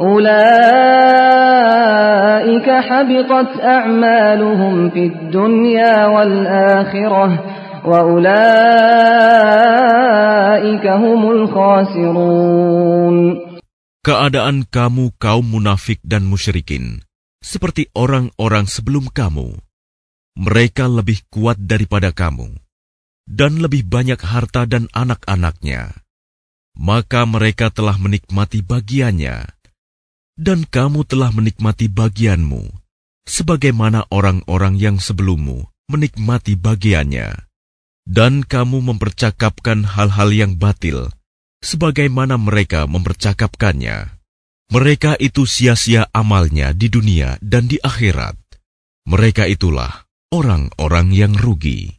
أولئك حبطت أعمالهم في الدنيا والآخرة وأولئك هم الخاسرون Keadaan kamu kaum munafik dan musyrikin seperti orang-orang sebelum kamu. Mereka lebih kuat daripada kamu dan lebih banyak harta dan anak-anaknya. Maka mereka telah menikmati bagiannya dan kamu telah menikmati bagianmu, sebagaimana orang-orang yang sebelummu menikmati bagiannya. Dan kamu mempercakapkan hal-hal yang batil, sebagaimana mereka mempercakapkannya. Mereka itu sia-sia amalnya di dunia dan di akhirat. Mereka itulah orang-orang yang rugi.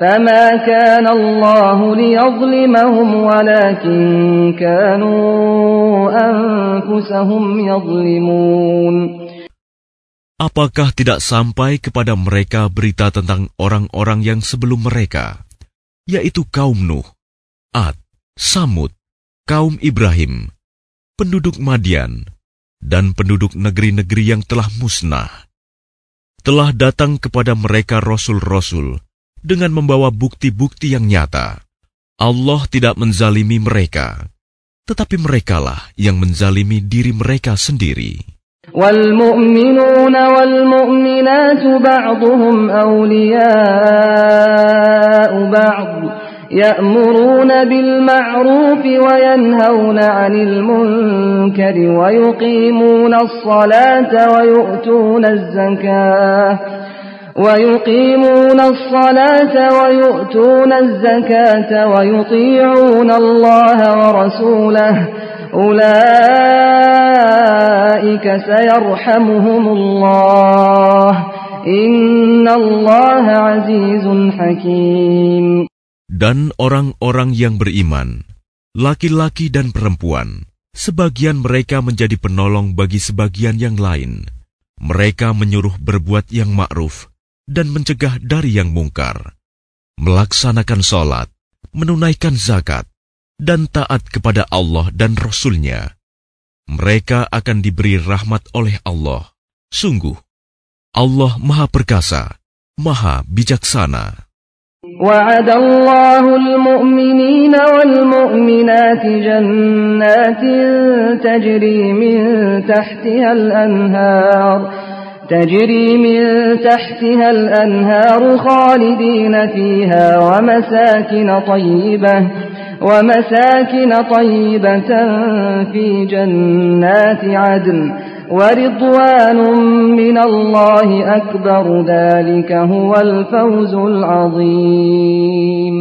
فما كان الله ليظلمهم ولكن كانوا أنفسهم يظلمون Apakah tidak sampai kepada mereka berita tentang orang-orang yang sebelum mereka, yaitu kaum Nuh, Ad, Samud, kaum Ibrahim, penduduk Madian, dan penduduk negeri-negeri yang telah musnah? Telah datang kepada mereka rasul-rasul dengan membawa bukti-bukti yang nyata. Allah tidak menzalimi mereka, tetapi merekalah yang menzalimi diri mereka sendiri. والمؤمنون والمؤمنات بعضهم أولياء بعض يأمرون بالمعروف وينهون عن المنكر ويقيمون الصلاة ويؤتون الزكاة ويقيمون الصلاة ويؤتون الزكاة ويطيعون الله ورسوله أولئك سيرحمهم الله إن الله عزيز حكيم Dan orang-orang yang beriman, laki-laki dan perempuan, sebagian mereka menjadi penolong bagi sebagian yang lain. Mereka menyuruh berbuat yang ma'ruf dan mencegah dari yang mungkar, melaksanakan sholat, menunaikan zakat, dan taat kepada Allah dan Rasul-Nya. Mereka akan diberi rahmat oleh Allah. Sungguh, Allah Maha Perkasa, Maha Bijaksana. وعد الله المؤمنين والمؤمنات جنات تجري من تحتها الأنهار تجري من تحتها الأنهار خالدين فيها ومساكن طيبة ومساكن طيبة في جنات عدن ورضوان من الله أكبر ذلك هو الفوز العظيم.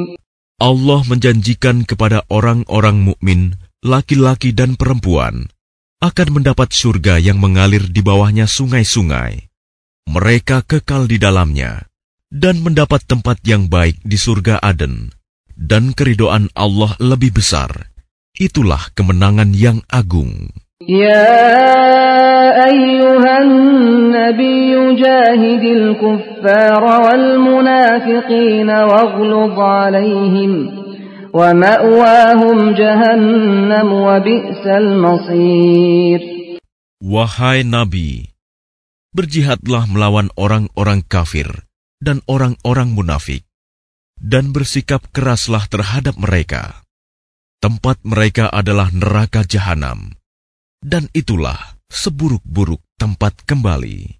Allah menjanjikan kepada orang-orang mukmin, laki-laki dan perempuan, akan mendapat surga yang mengalir di bawahnya sungai-sungai. Mereka kekal di dalamnya dan mendapat tempat yang baik di surga Aden, dan keridoan Allah lebih besar. Itulah kemenangan yang agung. Ya ayyuhan nabi jahidil kuffar wal munafiqin waghlub alaihim. Wahai Nabi, berjihadlah melawan orang-orang kafir dan orang-orang munafik, dan bersikap keraslah terhadap mereka. Tempat mereka adalah neraka jahanam, dan itulah seburuk-buruk tempat kembali.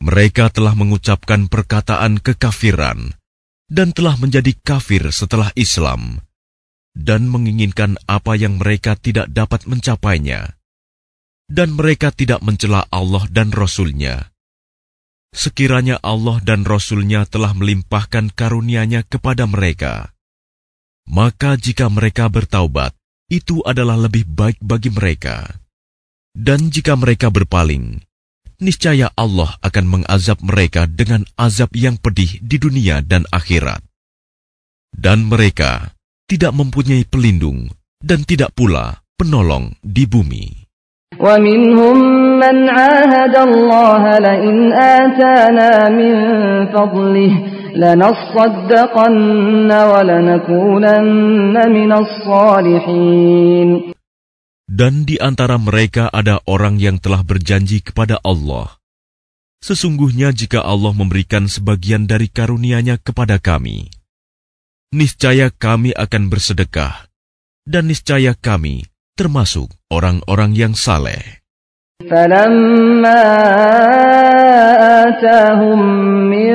mereka telah mengucapkan perkataan kekafiran dan telah menjadi kafir setelah Islam dan menginginkan apa yang mereka tidak dapat mencapainya. Dan mereka tidak mencela Allah dan Rasul-Nya. Sekiranya Allah dan Rasul-Nya telah melimpahkan karunia-Nya kepada mereka, maka jika mereka bertaubat, itu adalah lebih baik bagi mereka. Dan jika mereka berpaling, niscaya Allah akan mengazab mereka dengan azab yang pedih di dunia dan akhirat. Dan mereka tidak mempunyai pelindung dan tidak pula penolong di bumi. ومنهم من عاهد الله لئن آتانا من فضله لنصدقن ولنكونن من الصالحين Dan di antara mereka ada orang yang telah berjanji kepada Allah. Sesungguhnya jika Allah memberikan sebagian dari karunia-Nya kepada kami, niscaya kami akan bersedekah, dan niscaya kami termasuk orang-orang yang saleh. فلما آتاهم من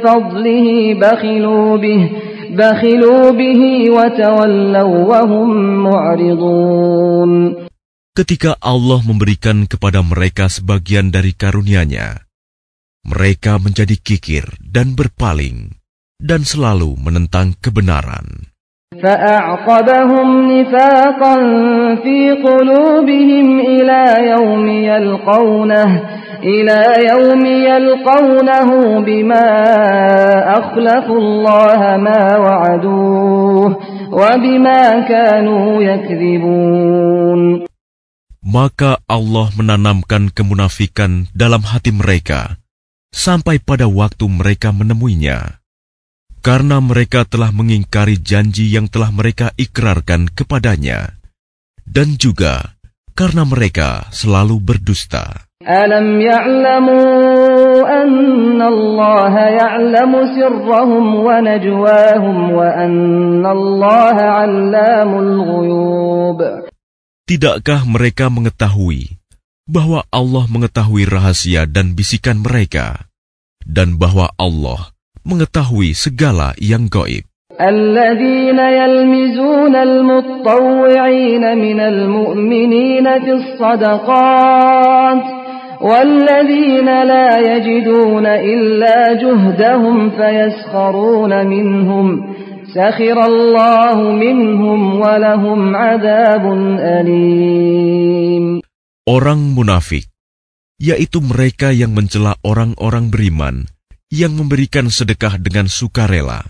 فضله بخلوا به بخلوا به وتولوا وهم معرضون Ketika Allah memberikan kepada mereka sebagian dari karunia-Nya, mereka menjadi kikir dan berpaling dan selalu menentang kebenaran. فأعقبهم نفاقا في قلوبهم إلى يوم يلقونه إلى يوم يلقونه بما أخلفوا الله ما وعدوه وبما كانوا يكذبون Maka Allah menanamkan kemunafikan dalam hati mereka sampai pada waktu mereka menemuinya. Karena mereka telah mengingkari janji yang telah mereka ikrarkan kepadanya. Dan juga karena mereka selalu berdusta. ألم يعلموا أن الله يعلم سرهم ونجواهم وأن الله علام الغيوب Tidakkah mereka mengetahui bahwa Allah mengetahui rahasia dan bisikan mereka, dan bahwa Allah mengetahui segala yang gaib? الذين يلمزون المطوعين من المؤمنين في الصدقات والذين لا يجدون إلا جهدهم فيسخرون منهم سخر الله منهم ولهم عذاب أليم Orang munafik, yaitu mereka yang mencela orang-orang beriman yang memberikan sedekah dengan sukarela,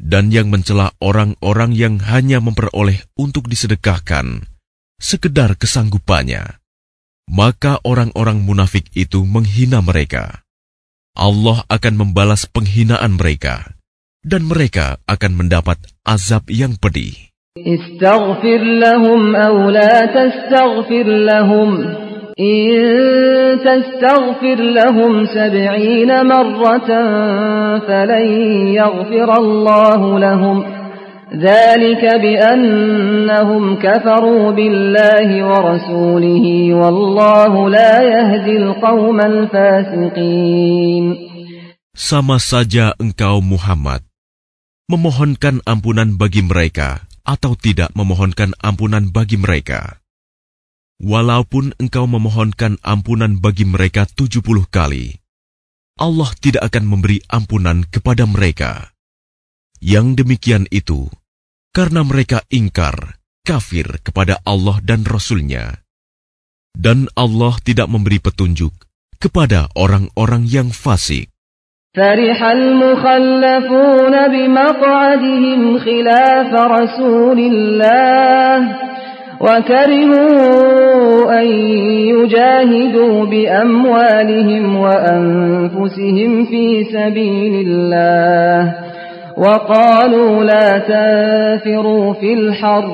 dan yang mencela orang-orang yang hanya memperoleh untuk disedekahkan, sekedar kesanggupannya. Maka orang-orang munafik itu menghina mereka. Allah akan membalas penghinaan mereka, dan mereka akan mendapat azab yang pedih. استغفر لهم أو لا تستغفر لهم إن تستغفر لهم سبعين مرة فلن يغفر الله لهم ذلك بأنهم كفروا بالله ورسوله والله لا يهدي القوم الفاسقين Sama saja engkau Muhammad memohonkan ampunan bagi mereka atau tidak memohonkan ampunan bagi mereka. Walaupun engkau memohonkan ampunan bagi mereka tujuh puluh kali, Allah tidak akan memberi ampunan kepada mereka. Yang demikian itu karena mereka ingkar, kafir kepada Allah dan Rasul-Nya. Dan Allah tidak memberi petunjuk kepada orang-orang yang fasik. فرح المخلفون بمقعدهم خلاف رسول الله وكرهوا أن يجاهدوا بأموالهم وأنفسهم في سبيل الله وقالوا لا تنفروا في الحر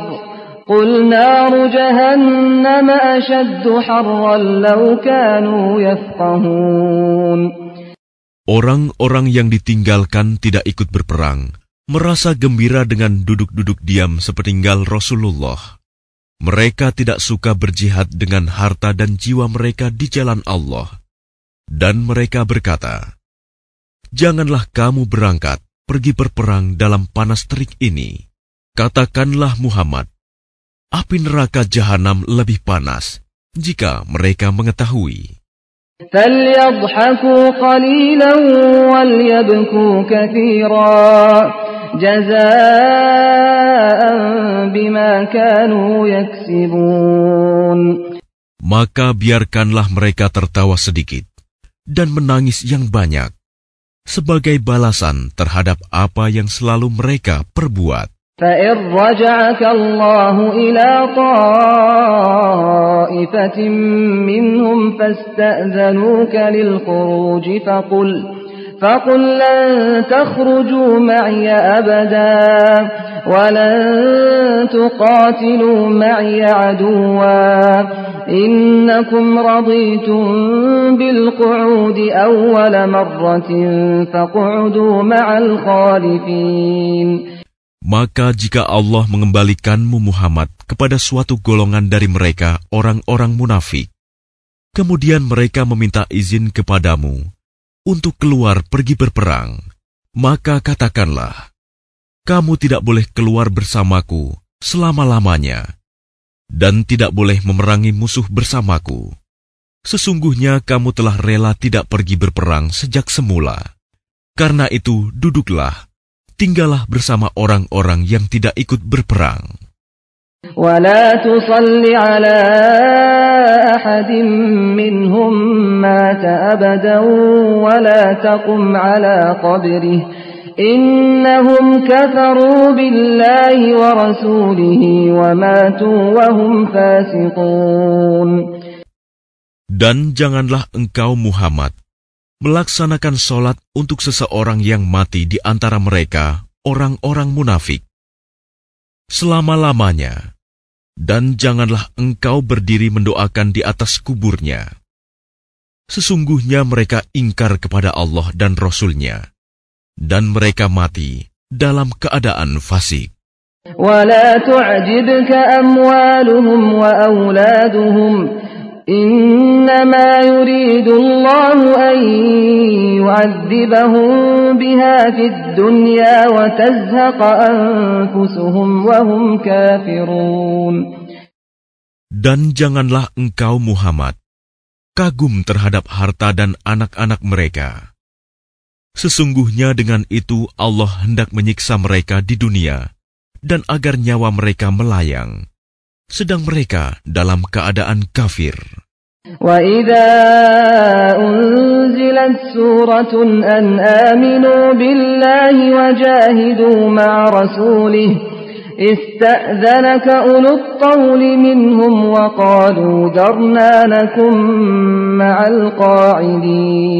قل نار جهنم أشد حرا لو كانوا يفقهون Orang-orang yang ditinggalkan tidak ikut berperang, merasa gembira dengan duduk-duduk diam sepeninggal Rasulullah. Mereka tidak suka berjihad dengan harta dan jiwa mereka di jalan Allah. Dan mereka berkata, Janganlah kamu berangkat pergi berperang dalam panas terik ini, katakanlah Muhammad, api neraka jahanam lebih panas jika mereka mengetahui. Maka biarkanlah mereka tertawa sedikit dan menangis yang banyak sebagai balasan terhadap apa yang selalu mereka perbuat. فإن رجعك الله إلى طائفة منهم فاستأذنوك للخروج فقل فقل لن تخرجوا معي أبدا ولن تقاتلوا معي عدوا إنكم رضيتم بالقعود أول مرة فاقعدوا مع الخالفين Maka jika Allah mengembalikanmu Muhammad kepada suatu golongan dari mereka, orang-orang munafik, kemudian mereka meminta izin kepadamu untuk keluar pergi berperang, maka katakanlah, kamu tidak boleh keluar bersamaku selama-lamanya, dan tidak boleh memerangi musuh bersamaku. Sesungguhnya kamu telah rela tidak pergi berperang sejak semula. Karena itu, duduklah tinggallah bersama orang-orang yang tidak ikut berperang. ولا تصل على أحد منهم مات أبدا ولا تقم على قبره إنهم كفروا بالله ورسوله وماتوا وهم فاسقون Dan janganlah engkau Muhammad melaksanakan sholat untuk seseorang yang mati di antara mereka, orang-orang munafik. Selama-lamanya, dan janganlah engkau berdiri mendoakan di atas kuburnya. Sesungguhnya mereka ingkar kepada Allah dan Rasul-Nya, dan mereka mati dalam keadaan fasik. ولا تعجبك أموالهم وأولادهم إنما يريد الله أن يعذبهم بها في الدنيا وتزهق أنفسهم وهم كافرون Dan janganlah engkau Muhammad kagum terhadap harta dan anak-anak mereka. Sesungguhnya dengan itu Allah hendak menyiksa mereka di dunia dan agar nyawa mereka melayang sedang mereka dalam keadaan kafir. وإذا أنزلت سورة أن آمنوا بالله وجاهدوا مع رسوله استأذنك أولو الطول منهم وقالوا درنا لكم مع القاعدين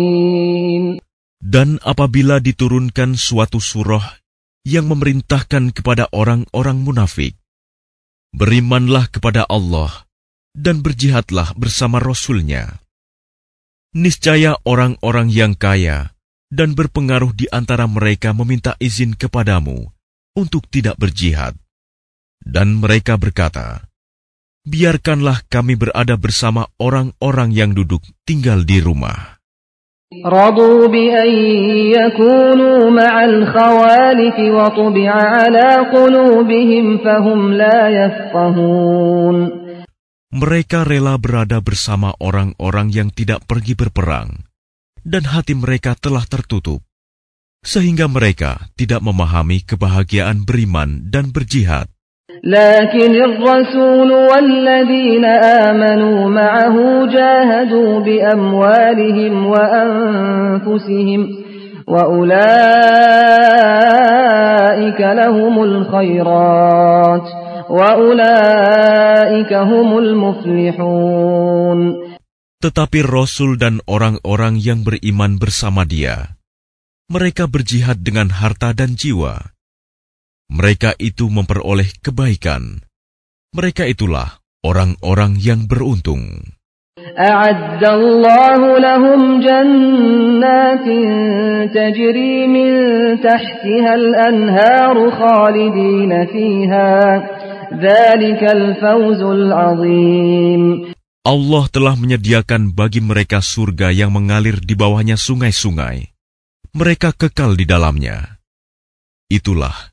Dan apabila diturunkan suatu surah yang memerintahkan kepada orang-orang munafik, berimanlah kepada Allah dan berjihadlah bersama Rasul-Nya. Niscaya orang-orang yang kaya dan berpengaruh di antara mereka meminta izin kepadamu untuk tidak berjihad. Dan mereka berkata, Biarkanlah kami berada bersama orang-orang yang duduk tinggal di rumah. رضوا بأن يكونوا مع الخوالف وطبع على قلوبهم فهم لا يفقهون Mereka rela berada bersama orang-orang yang tidak pergi berperang, dan hati mereka telah tertutup, sehingga mereka tidak memahami kebahagiaan beriman dan berjihad. لكن الرسول والذين آمنوا معه جاهدوا بأموالهم وأنفسهم وأولئك لهم الخيرات وأولئك هم المفلحون Tetapi Rasul dan orang-orang yang beriman bersama dia, mereka berjihad dengan harta dan jiwa. Mereka itu memperoleh kebaikan. Mereka itulah orang-orang yang beruntung. أعد الله لهم جنات تجري من تحتها الأنهار خالدين فيها ذلك الفوز العظيم Allah telah menyediakan bagi mereka surga yang mengalir di bawahnya sungai-sungai. Mereka kekal di dalamnya. Itulah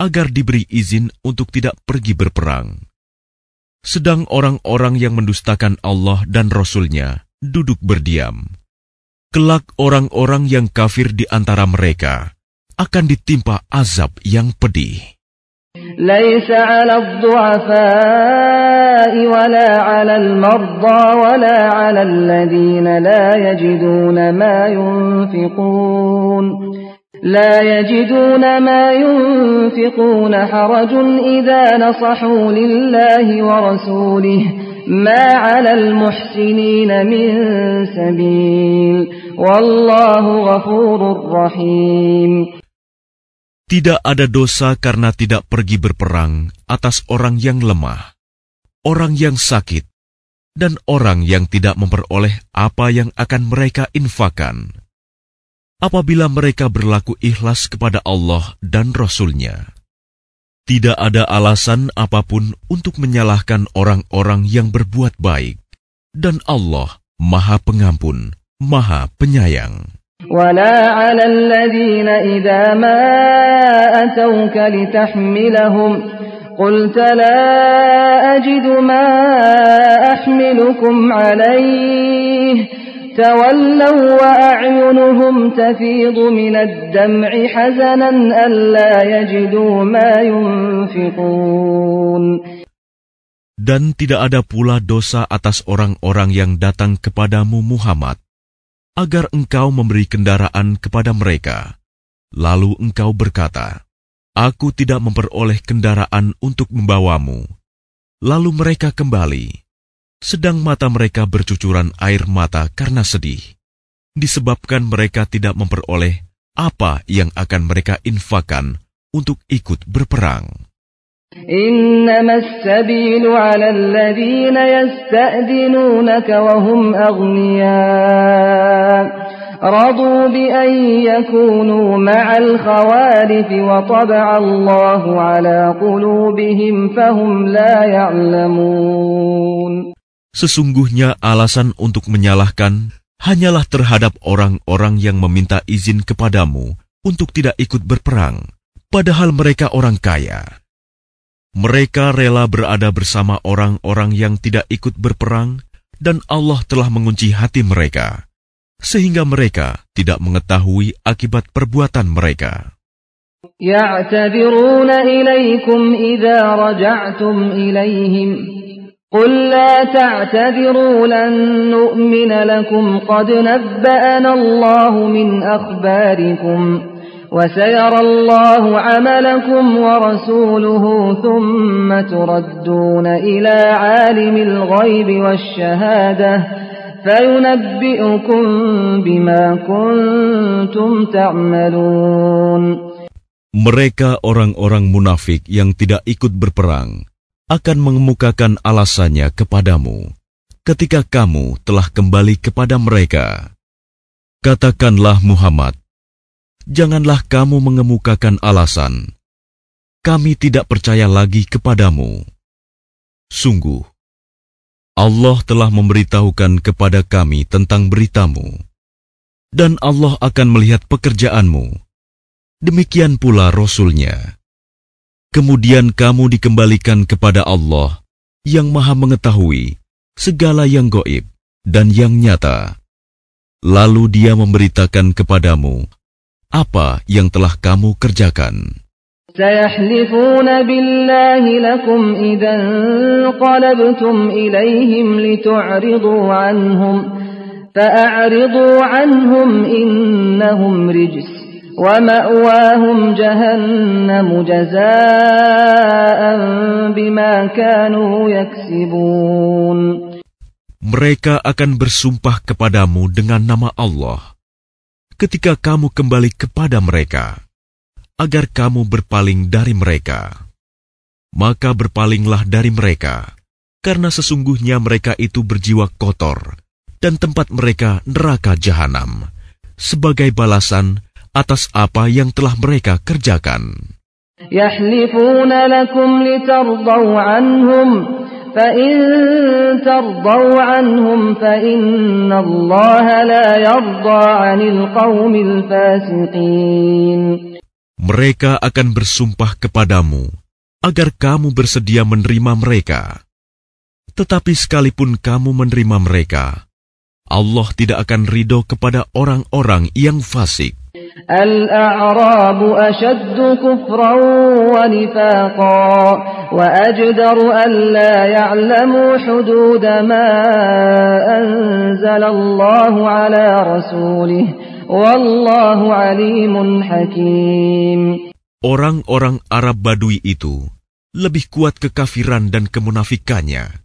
agar diberi izin untuk tidak pergi berperang. Sedang orang-orang yang mendustakan Allah dan Rasul-Nya duduk berdiam. Kelak orang-orang yang kafir di antara mereka akan ditimpa azab yang pedih. ليس على الضعفاء ولا على المرضى ولا على الذين لا يجدون ما ينفقون لا يجدون ما ينفقون حرج إذا نصحوا لله ورسوله ما على المحسنين من سبيل والله غفور رحيم Tidak ada dosa karena tidak pergi berperang atas orang yang lemah, orang yang sakit, dan orang yang tidak memperoleh apa yang akan mereka infakan. Apabila mereka berlaku ikhlas kepada Allah dan Rasul-Nya, tidak ada alasan apapun untuk menyalahkan orang-orang yang berbuat baik, dan Allah Maha Pengampun, Maha Penyayang. ولا على الذين إذا ما أتوك لتحملهم قلت لا أجد ما أحملكم عليه تولوا وأعينهم تفيض من الدمع حزنا ألا يجدوا ما ينفقون Dan tidak ada pula dosa atas orang-orang yang datang kepadamu Muhammad, agar engkau memberi kendaraan kepada mereka. Lalu engkau berkata, Aku tidak memperoleh kendaraan untuk membawamu. Lalu mereka kembali, sedang mata mereka bercucuran air mata karena sedih, disebabkan mereka tidak memperoleh apa yang akan mereka infakan untuk ikut berperang. إنما السبيل على الذين يستأذنونك وهم أغنياء رضوا بأن يكونوا مع الخوالف وطبع الله على قلوبهم فهم لا يعلمون Sesungguhnya alasan untuk menyalahkan hanyalah terhadap orang-orang yang meminta izin kepadamu untuk tidak ikut berperang, padahal mereka orang kaya. Mereka rela berada bersama orang-orang yang tidak ikut berperang, dan Allah telah mengunci hati mereka, sehingga mereka tidak mengetahui akibat perbuatan mereka. يعتذرون إليكم إذا رجعتم إليهم قل لا تعتذروا لن نؤمن لكم قد نبأنا الله من أخباركم وسيرى الله عملكم ورسوله ثم تردون إلى عالم الغيب والشهادة فينبئكم بما كنتم تعملون Mereka orang-orang munafik yang tidak ikut berperang. Akan mengemukakan alasannya kepadamu ketika kamu telah kembali kepada mereka. Katakanlah Muhammad, janganlah kamu mengemukakan alasan. kami tidak percaya lagi kepadamu. Sungguh, Allah telah memberitahukan kepada kami tentang beritamu, dan Allah akan melihat pekerjaanmu. Demikian pula Rasulnya Kemudian kamu dikembalikan kepada Allah yang maha mengetahui segala yang goib dan yang nyata. Lalu dia memberitakan kepadamu apa yang telah kamu kerjakan. سيحلفون بالله لكم إذا انقلبتم إليهم لتعرضوا عنهم فأعرضوا عنهم إنهم رجس ومأواهم جهنم جزاء بما كانوا يكسبون Mereka akan bersumpah kepadamu dengan nama Allah ketika kamu kembali kepada mereka, agar kamu berpaling dari mereka. Maka berpalinglah dari mereka, karena sesungguhnya mereka itu berjiwa kotor, dan tempat mereka neraka jahanam, sebagai balasan atas apa yang telah mereka kerjakan. يحلفون لكم لترضوا عنهم فإن ترضوا عنهم فإن الله لا يرضى عن القوم الفاسقين Mereka akan bersumpah kepadamu agar kamu bersedia menerima mereka. Tetapi sekalipun kamu menerima mereka, Allah tidak akan ridho kepada orang-orang yang fasik. الأعراب أشد كفرا ونفاقا وأجدر ألا يعلموا حدود ما أنزل الله على رسوله والله عليم حكيم Orang-orang Arab Badui itu lebih kuat kekafiran dan kemunafikannya,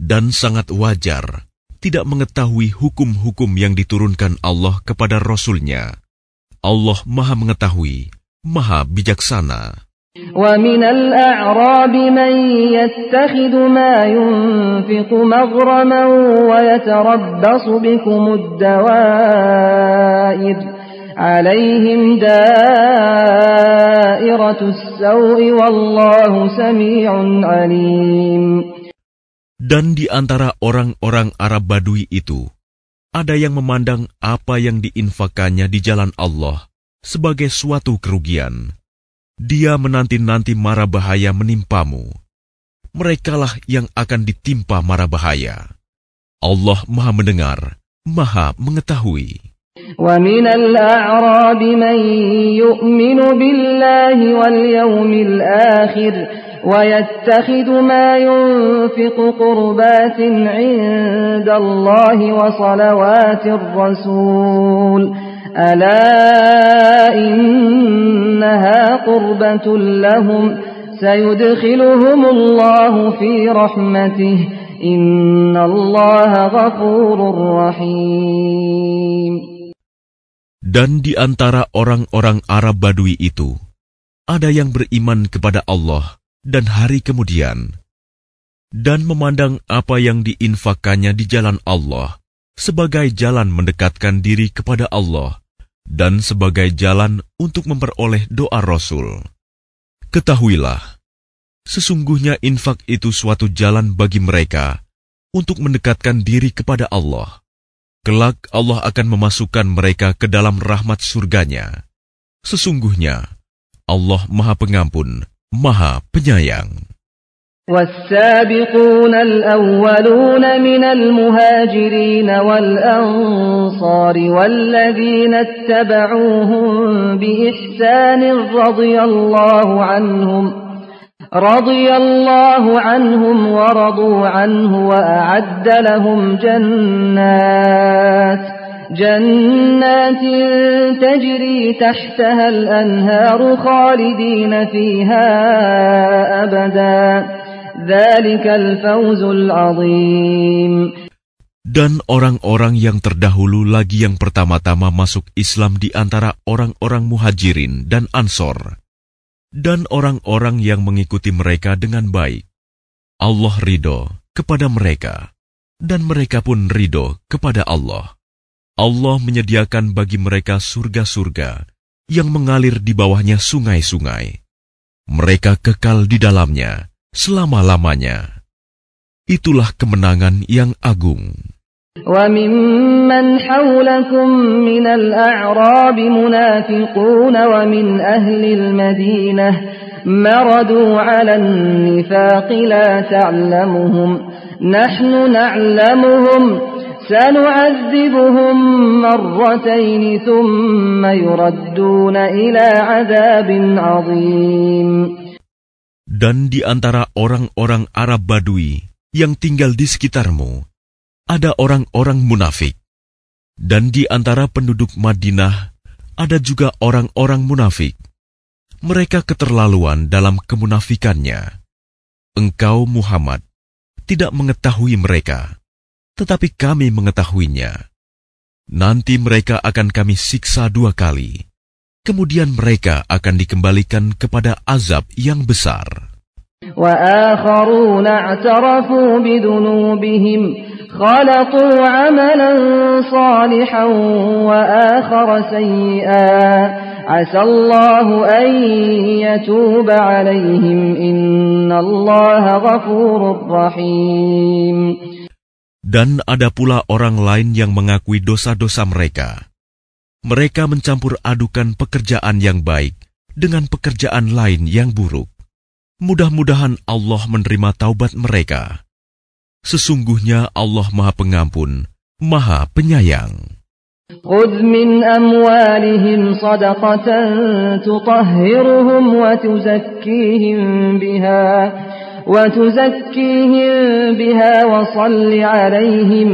dan sangat wajar tidak mengetahui hukum-hukum yang diturunkan Allah kepada Rasul-Nya. Allah Maha Mengetahui, Maha Bijaksana. ومن الأعراب من يتخذ ما ينفق مغرما ويتربص بكم الدوائر عليهم دائرة السوء والله سميع عليم Dan di antara orang-orang Arab Badui itu, ada yang memandang apa yang diinfakannya di jalan Allah sebagai suatu kerugian. Dia menanti-nanti mara bahaya menimpamu. Merekalah yang akan ditimpa mara bahaya. Allah Maha Mendengar, Maha Mengetahui. ومن الأعراب من يؤمن بالله واليوم الآخر ويتخذ ما ينفق قربات عند الله وصلوات الرسول. ألا إنها قربة لهم. سيدخلهم الله في رحمته. إن الله غفور رحيم. Dan di antara orang-orang Arab Badui itu, ada yang beriman kepada Allah dan hari kemudian, dan memandang apa yang diinfakannya di jalan Allah sebagai jalan mendekatkan diri kepada Allah dan sebagai jalan untuk memperoleh doa Rasul. Ketahuilah, sesungguhnya infak itu suatu jalan bagi mereka untuk mendekatkan diri kepada Allah. Kelak Allah akan memasukkan mereka ke dalam rahmat surganya. Sesungguhnya, Allah Maha Pengampun, Maha Penyayang. والسابقون الأولون من المهاجرين والأنصار والذين اتبعوهم بإحسان رضي الله عنهم رضي الله عنهم ورضوا عنه وأعد لهم جنات جنات تجري تحتها الأنهار خالدين فيها أبدا ذلك الفوز العظيم Dan orang-orang yang terdahulu lagi yang pertama-tama masuk Islam di antara orang-orang muhajirin dan ansor, dan orang-orang yang mengikuti mereka dengan baik. Allah ridho kepada mereka, dan mereka pun ridho kepada Allah. Allah menyediakan bagi mereka surga-surga yang mengalir di bawahnya sungai-sungai. Mereka kekal di dalamnya selama-lamanya. Itulah kemenangan yang agung. وممن حولكم من الأعراب منافقون ومن أهل المدينة مردوا على النفاق لا تعلمهم نحن نعلمهم سنعذبهم مرتين ثم يردون إلى عذاب عظيم Dan di antara orang-orang Arab Badui yang tinggal di sekitarmu, ada orang-orang munafik. Dan di antara penduduk Madinah, ada juga orang-orang munafik. Mereka keterlaluan dalam kemunafikannya. Engkau, Muhammad, tidak mengetahui mereka tetapi kami mengetahuinya. Nanti mereka akan kami siksa dua kali. Kemudian mereka akan dikembalikan kepada azab yang besar. وآخرون اعترفوا بذنوبهم خلطوا عملا صالحا وآخر سيئا عسى الله أن يتوب عليهم إن الله غفور رحيم Dan ada pula orang lain yang mengakui dosa-dosa mereka. Mereka mencampur adukan pekerjaan yang baik dengan pekerjaan lain yang buruk. Mudah-mudahan Allah menerima taubat mereka. Sesungguhnya Allah Maha Pengampun, Maha Penyayang. خذ من أموالهم صدقة تطهرهم وتزكيهم بها وتزكيهم بها وصل عليهم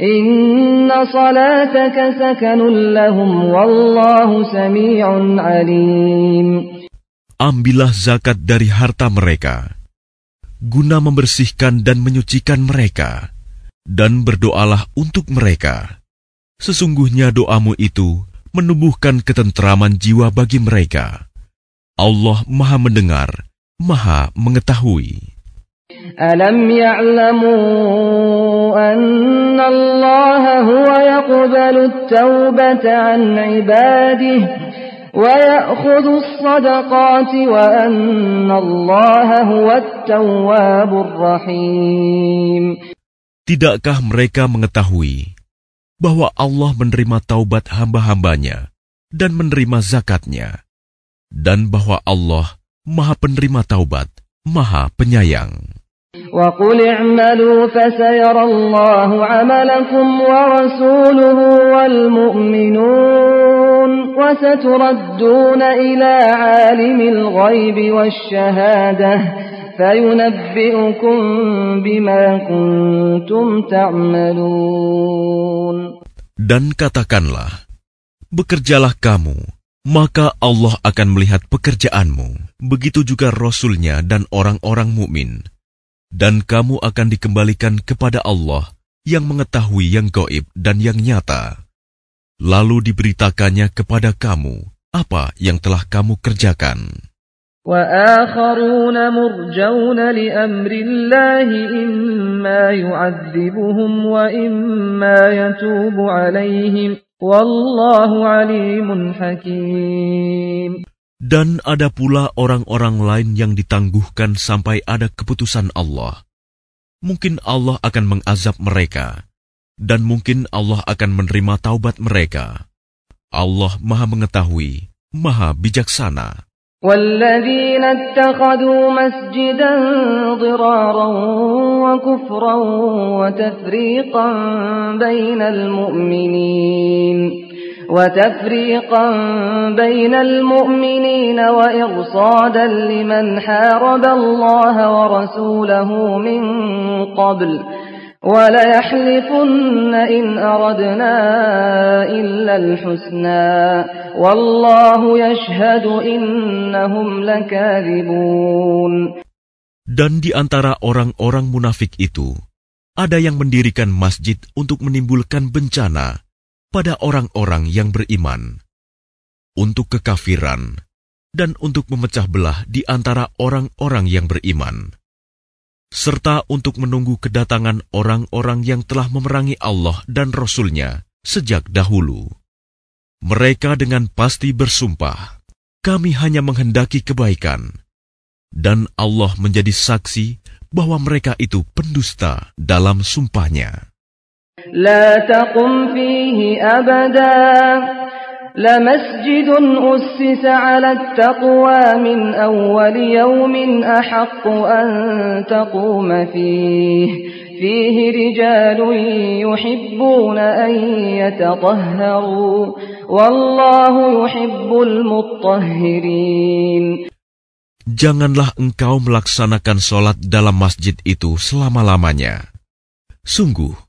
إن صلاتك سكن لهم والله سميع عليم Ambillah zakat dari harta mereka, guna membersihkan dan menyucikan mereka, dan berdoalah untuk mereka. Sesungguhnya doamu itu menumbuhkan ketentraman jiwa bagi mereka. Allah Maha Mendengar, Maha Mengetahui. ألم يعلموا أن الله هو يقبل التوبة عن عباده ويأخذ الصدقات وأن الله هو التواب الرحيم Tidakkah mereka mengetahui bahwa Allah menerima taubat hamba-hambanya dan menerima zakatnya, dan bahwa Allah Maha Penerima Taubat, Maha Penyayang. وقل اعملوا فسيرى الله عملكم ورسوله والمؤمنون وستردون إلى عالم الغيب والشهادة فينبئكم بما كنتم تعملون Dan katakanlah, bekerjalah kamu, maka Allah akan melihat pekerjaanmu. Begitu juga Rasulnya dan orang-orang mukmin dan kamu akan dikembalikan kepada Allah yang mengetahui yang goib dan yang nyata. Lalu diberitakannya kepada kamu apa yang telah kamu kerjakan. وآخرون مرجون لأمر الله إما يعذبهم وإما يتوب عليهم والله عليم حكيم Dan ada pula orang-orang lain yang ditangguhkan sampai ada keputusan Allah. Mungkin Allah akan mengazab mereka, dan mungkin Allah akan menerima taubat mereka. Allah Maha Mengetahui, Maha Bijaksana. والذين اتخذوا مسجدا ضرارا وكفرا وتفريقا بين المؤمنين وتفريقا بين المؤمنين وإرصادا لمن حارب الله ورسوله من قبل وليحلفن إن أردنا إلا الحسنى والله يشهد إنهم لكاذبون. Dan di antara orang-orang munafik itu, ada yang mendirikan masjid untuk menimbulkan bencana. Pada orang-orang yang beriman, untuk kekafiran, dan untuk memecah belah di antara orang-orang yang beriman, serta untuk menunggu kedatangan orang-orang yang telah memerangi Allah dan Rasul-Nya sejak dahulu. Mereka dengan pasti bersumpah, kami hanya menghendaki kebaikan, Dan Allah menjadi saksi bahwa mereka itu pendusta dalam sumpahnya. لا تقم فيه أبدا. لمسجد أسس على التقوى من أول يوم أحق أن تقوم فيه. فيه رجال يحبون أن يتطهروا. والله يحب المطهرين. Janganlah engkau melaksanakan sholat dalam masjid itu selama-lamanya. Sungguh,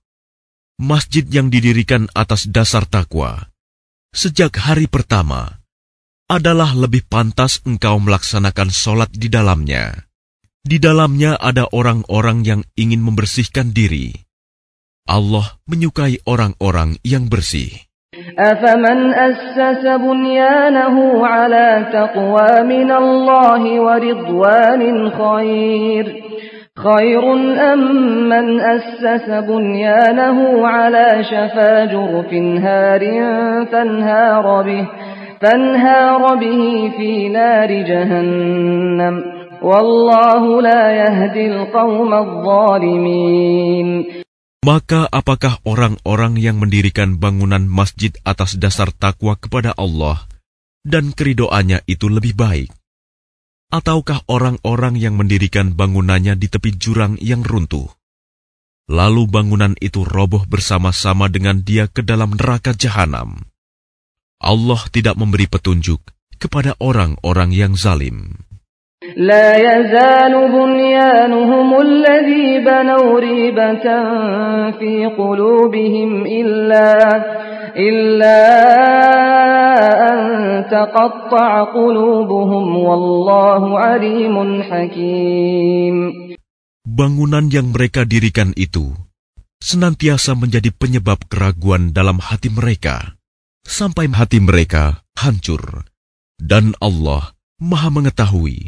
masjid yang didirikan atas dasar takwa, sejak hari pertama, adalah lebih pantas engkau melaksanakan sholat di dalamnya. Di dalamnya ada orang-orang yang ingin membersihkan diri. Allah menyukai orang-orang yang bersih. أفمن أسس بنيانه على تقوى من الله ورضوان خير خير أم من أسس بنيانه على شفا جرف هار فانهار به, فانهار به في نار جهنم والله لا يهدي القوم الظالمين Maka apakah orang-orang yang mendirikan bangunan masjid atas dasar takwa kepada Allah dan keridoannya itu lebih baik? Ataukah orang-orang yang mendirikan bangunannya di tepi jurang yang runtuh? Lalu bangunan itu roboh bersama-sama dengan dia ke dalam neraka jahanam. Allah tidak memberi petunjuk kepada orang-orang yang zalim. لا يزال بنيانهم الذي بنوا ريبة في قلوبهم إلا إلا أن تقطع قلوبهم والله عليم حكيم Bangunan yang mereka dirikan itu senantiasa menjadi penyebab keraguan dalam hati mereka, sampai hati mereka hancur. Dan Allah Maha Mengetahui,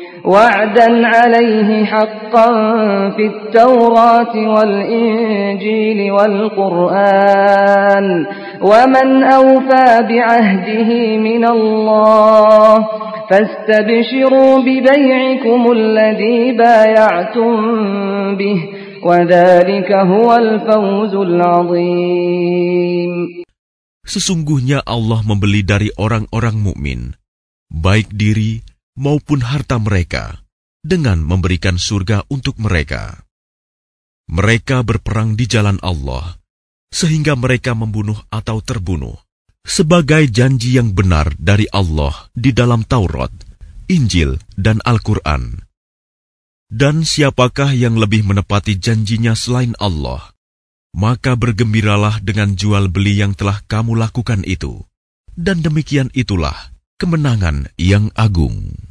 وعدا عليه حقا في التوراة والإنجيل والقرآن ومن أوفى بعهده من الله فاستبشروا ببيعكم الذي بايعتم به وذلك هو الفوز العظيم Sesungguhnya Allah membeli dari orang-orang mukmin, baik diri maupun harta mereka, dengan memberikan surga untuk mereka. Mereka berperang di jalan Allah, sehingga mereka membunuh atau terbunuh, sebagai janji yang benar dari Allah di dalam Taurat, Injil, dan Al-Quran. Dan siapakah yang lebih menepati janjinya selain Allah? Maka bergembiralah dengan jual beli yang telah kamu lakukan itu. Dan demikian itulah kemenangan yang agung.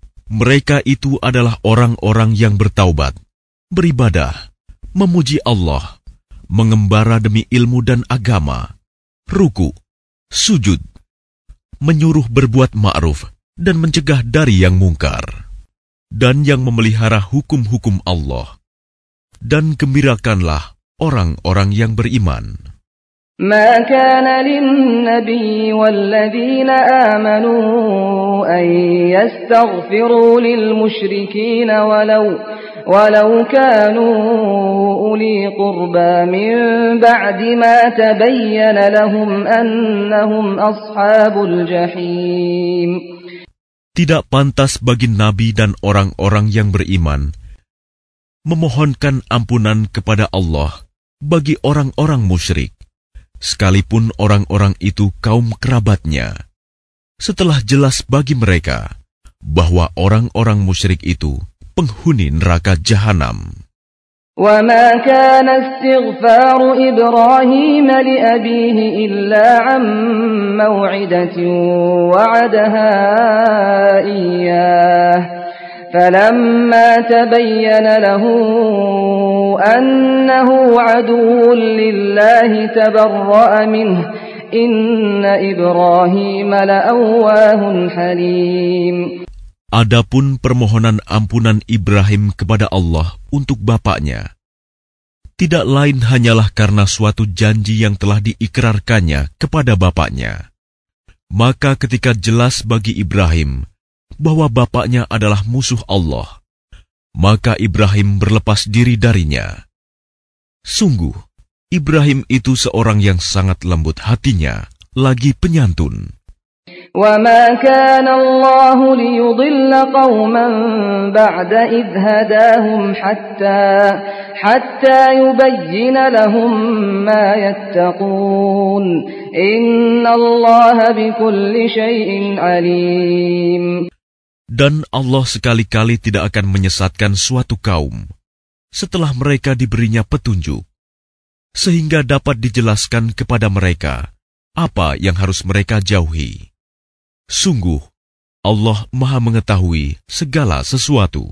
Mereka itu adalah orang-orang yang bertaubat, beribadah, memuji Allah, mengembara demi ilmu dan agama, ruku, sujud, menyuruh berbuat ma'ruf dan mencegah dari yang mungkar, dan yang memelihara hukum-hukum Allah. Dan gembirakanlah orang-orang yang beriman. ما كان للنبي والذين آمنوا أن يستغفروا للمشركين ولو ولو كانوا أولي قربى من بعد ما تبين لهم أنهم أصحاب الجحيم Tidak pantas bagi nabi dan orang-orang yang beriman memohonkan ampunan kepada Allah bagi orang-orang musyrik sekalipun orang-orang itu kaum kerabatnya. Setelah jelas bagi mereka bahwa orang-orang musyrik itu penghuni neraka jahanam. وما كان استغفار إبراهيم لأبيه إلا عن موعدة وعدها إياه فلما تبين له أنه عدو لله تبرأ منه إن إبراهيم لأواه حليم Adapun permohonan ampunan Ibrahim kepada Allah untuk bapaknya, tidak lain hanyalah karena suatu janji yang telah diikrarkannya kepada bapaknya. Maka ketika jelas bagi Ibrahim bahwa bapaknya adalah musuh Allah, maka Ibrahim berlepas diri darinya. Sungguh, Ibrahim itu seorang yang sangat lembut hatinya, lagi penyantun. وما كان الله ليضل قوما بعد إذ هداهم حتى حتى يبين لهم ما يتقون إن الله بكل شيء عليم dan Allah sekali-kali tidak akan menyesatkan suatu kaum setelah mereka diberinya petunjuk, sehingga dapat dijelaskan kepada mereka apa yang harus mereka jauhi. Sungguh, Allah Maha Mengetahui segala sesuatu.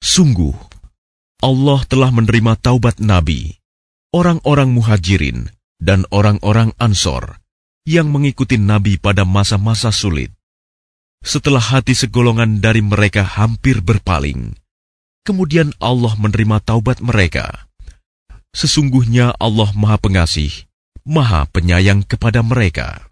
Sungguh, Allah telah menerima taubat Nabi, orang-orang muhajirin, dan orang-orang ansor yang mengikuti Nabi pada masa-masa sulit. Setelah hati segolongan dari mereka hampir berpaling, kemudian Allah menerima taubat mereka. Sesungguhnya Allah Maha Pengasih, Maha Penyayang kepada mereka.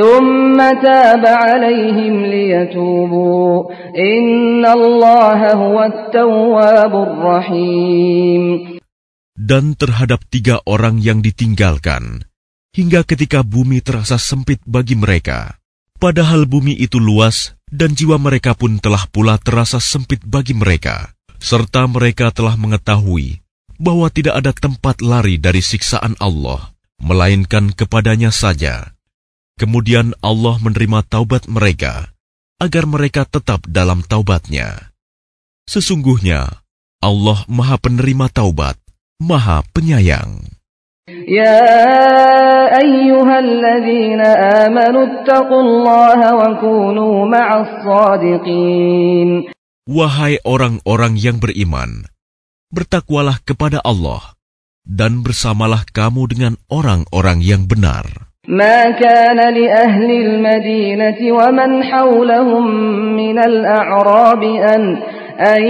ثم تاب عليهم ليتوبوا إن الله هو التواب الرحيم Dan terhadap tiga orang yang ditinggalkan, hingga ketika bumi terasa sempit bagi mereka, padahal bumi itu luas dan jiwa mereka pun telah pula terasa sempit bagi mereka serta mereka telah mengetahui bahwa tidak ada tempat lari dari siksaan Allah, melainkan kepadanya saja. Kemudian Allah menerima taubat mereka, agar mereka tetap dalam taubatnya. Sesungguhnya, Allah maha penerima taubat, maha penyayang. يا أيها الذين آمنوا اتقوا الله وكونوا مع الصادقين Wahai orang-orang yang beriman, bertakwalah kepada Allah, dan bersamalah kamu dengan orang-orang yang benar. ما كان لأهل المدينة ومن حولهم من الأعراب أن أن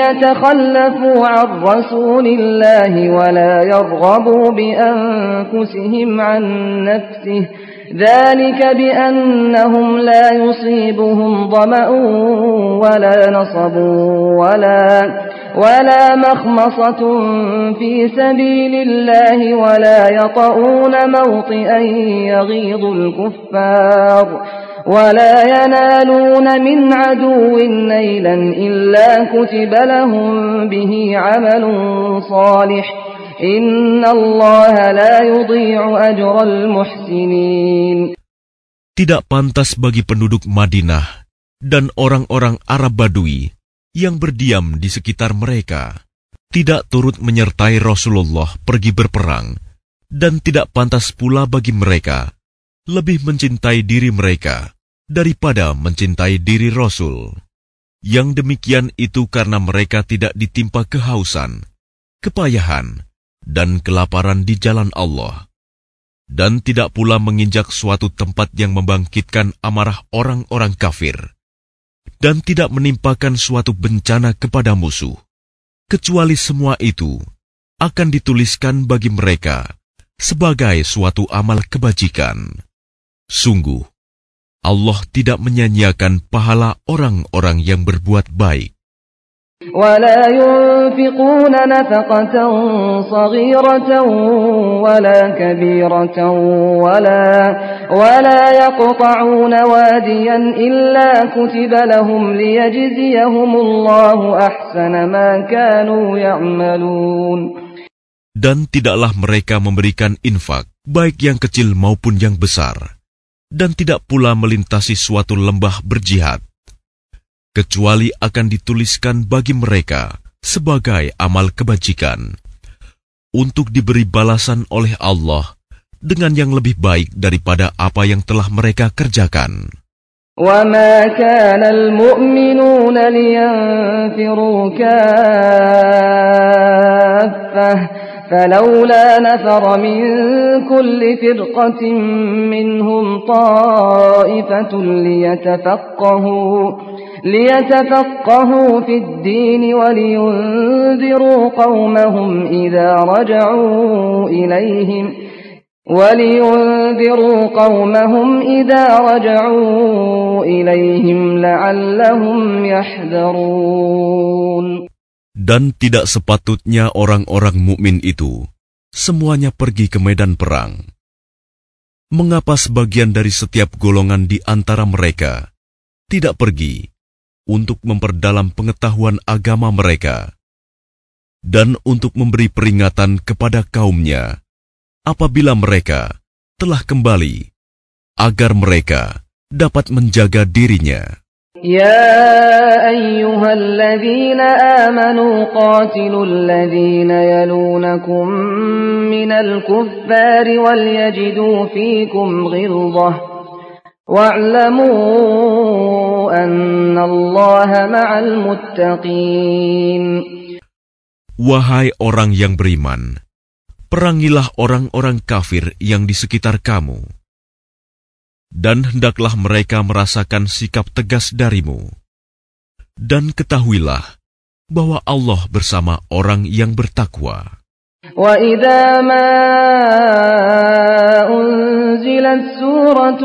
يتخلفوا عن رسول الله ولا يرغبوا بأنفسهم عن نفسه. ذلك بأنهم لا يصيبهم ظمأ ولا نصب ولا ولا مخمصة في سبيل الله ولا يطؤون موطئا يغيظ الكفار ولا ينالون من عدو نيلا إلا كتب لهم به عمل صالح إن الله لا يضيع أجر المحسنين Tidak pantas bagi penduduk Madinah dan orang-orang Arab Badui yang berdiam di sekitar mereka, tidak turut menyertai Rasulullah pergi berperang, dan tidak pantas pula bagi mereka lebih mencintai diri mereka daripada mencintai diri Rasul. Yang demikian itu karena mereka tidak ditimpa kehausan, kepayahan, dan kelaparan di jalan Allah, dan tidak pula menginjak suatu tempat yang membangkitkan amarah orang-orang kafir dan tidak menimpakan suatu bencana kepada musuh, kecuali semua itu akan dituliskan bagi mereka sebagai suatu amal kebajikan. Sungguh, Allah tidak menyanyiakan pahala orang-orang yang berbuat baik. ولا ينفقون نفقة صغيرة ولا كبيرة ولا ولا يقطعون واديا إلا كتب لهم ليجزيهم الله أحسن ما كانوا يعملون Dan tidaklah mereka memberikan infak, baik yang kecil maupun yang besar, dan tidak pula melintasi suatu lembah berjihad, kecuali akan dituliskan bagi mereka sebagai amal kebajikan, untuk diberi balasan oleh Allah dengan yang lebih baik daripada apa yang telah mereka kerjakan. وما كان المؤمنون لينفروا كافة فلولا نفر من كل فرقة منهم طائفة ليتفقهوا ليتفقهوا في الدين ولينذروا قومهم إذا رجعوا إليهم ولينذروا قومهم إذا رجعوا إليهم لعلهم يحذرون Dan tidak sepatutnya orang-orang mukmin itu semuanya pergi ke medan perang. Mengapa sebagian dari setiap golongan di antara mereka tidak pergi untuk memperdalam pengetahuan agama mereka dan untuk memberi peringatan kepada kaumnya apabila mereka telah kembali agar mereka dapat menjaga dirinya. يا أيها الذين آمنوا قاتلوا الذين يلونكم من الكفار وليجدوا فيكم غلظة واعلموا أن الله مع المتقين Wahai orang yang beriman, perangilah orang-orang kafir yang di sekitar kamu. Dan hendaklah mereka merasakan sikap tegas darimu. Dan ketahuilah bahwa Allah bersama orang yang bertakwa. وإذا ما أنزلت سورة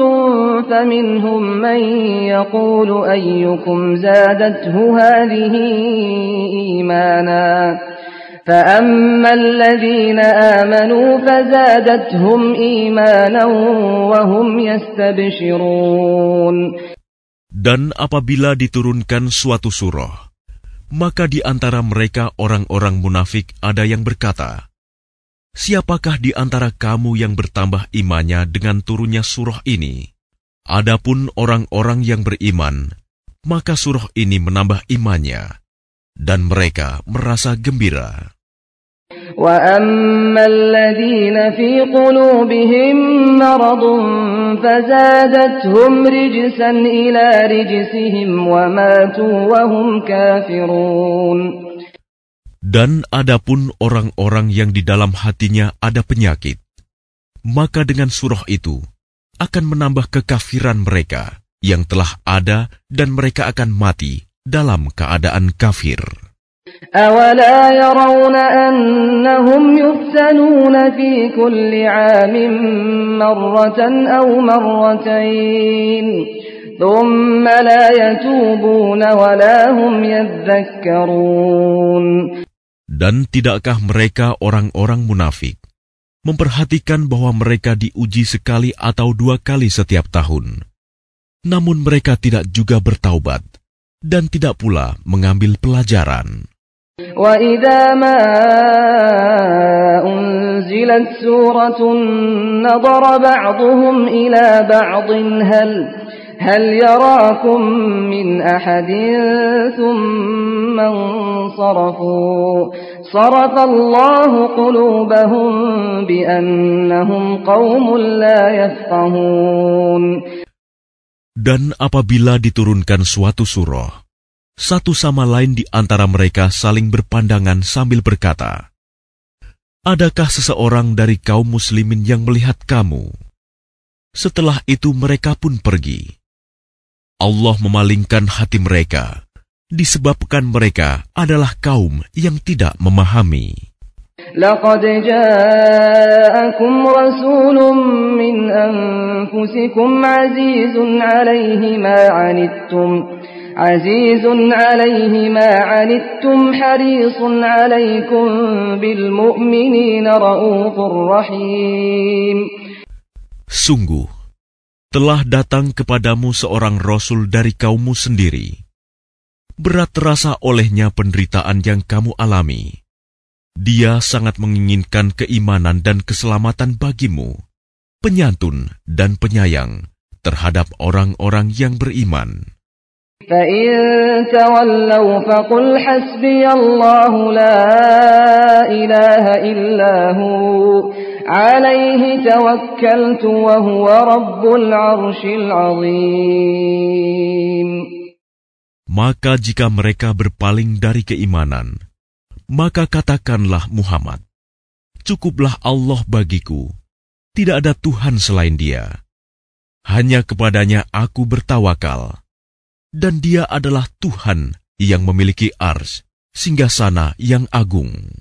فمنهم من يقول أيكم زادته هذه إيمانا فأما الذين آمنوا فزادتهم إيمانا وهم يستبشرون Dan apabila diturunkan suatu surah, maka di antara mereka orang-orang munafik ada yang berkata, Siapakah di antara kamu yang bertambah imannya dengan turunnya surah ini? Adapun orang-orang yang beriman, maka surah ini menambah imannya, dan mereka merasa gembira. وأما الذين في قلوبهم مرض فزادتهم رجسا إلى رجسهم وماتوا وهم كافرون Dan adapun orang-orang yang di dalam hatinya ada penyakit, maka dengan surah itu akan menambah kekafiran mereka yang telah ada dan mereka akan mati dalam keadaan kafir. أولا يرون أنهم يفتنون في كل عام مرة أو مرتين ثم لا يتوبون ولا هم يذكرون Dan tidakkah mereka orang-orang munafik memperhatikan bahwa mereka diuji sekali atau dua kali setiap tahun? Namun mereka tidak juga bertaubat dan tidak pula mengambil pelajaran. وإذا ما أنزلت سورة نظر بعضهم إلى بعض هل هل يراكم من أحد ثم انصرفوا صرف الله قلوبهم بأنهم قوم لا يفقهون Dan apabila diturunkan suatu surah, satu sama lain di antara mereka saling berpandangan sambil berkata, Adakah seseorang dari kaum muslimin yang melihat kamu? Setelah itu mereka pun pergi. Allah memalingkan hati mereka, disebabkan mereka adalah kaum yang tidak memahami. لقد جاءكم رسول من أنفسكم عزيز عليه ما عنتم عزيز عليه ما عنتم حريص عليكم بالمؤمنين رؤوف رحيم Sungguh, telah datang kepadamu seorang rasul dari kaummu sendiri. Berat terasa olehnya penderitaan yang kamu alami. Dia sangat menginginkan keimanan dan keselamatan bagimu, penyantun dan penyayang terhadap orang-orang yang beriman. فإن تولوا فقل حسبي الله لا إله إلا هو عليه توكلت وهو رب العرش العظيم Maka jika mereka berpaling dari keimanan, maka katakanlah Muhammad, Cukuplah Allah bagiku, tidak ada Tuhan selain dia. Hanya kepadanya aku bertawakal dan dia adalah Tuhan yang memiliki ars, singgah sana yang agung.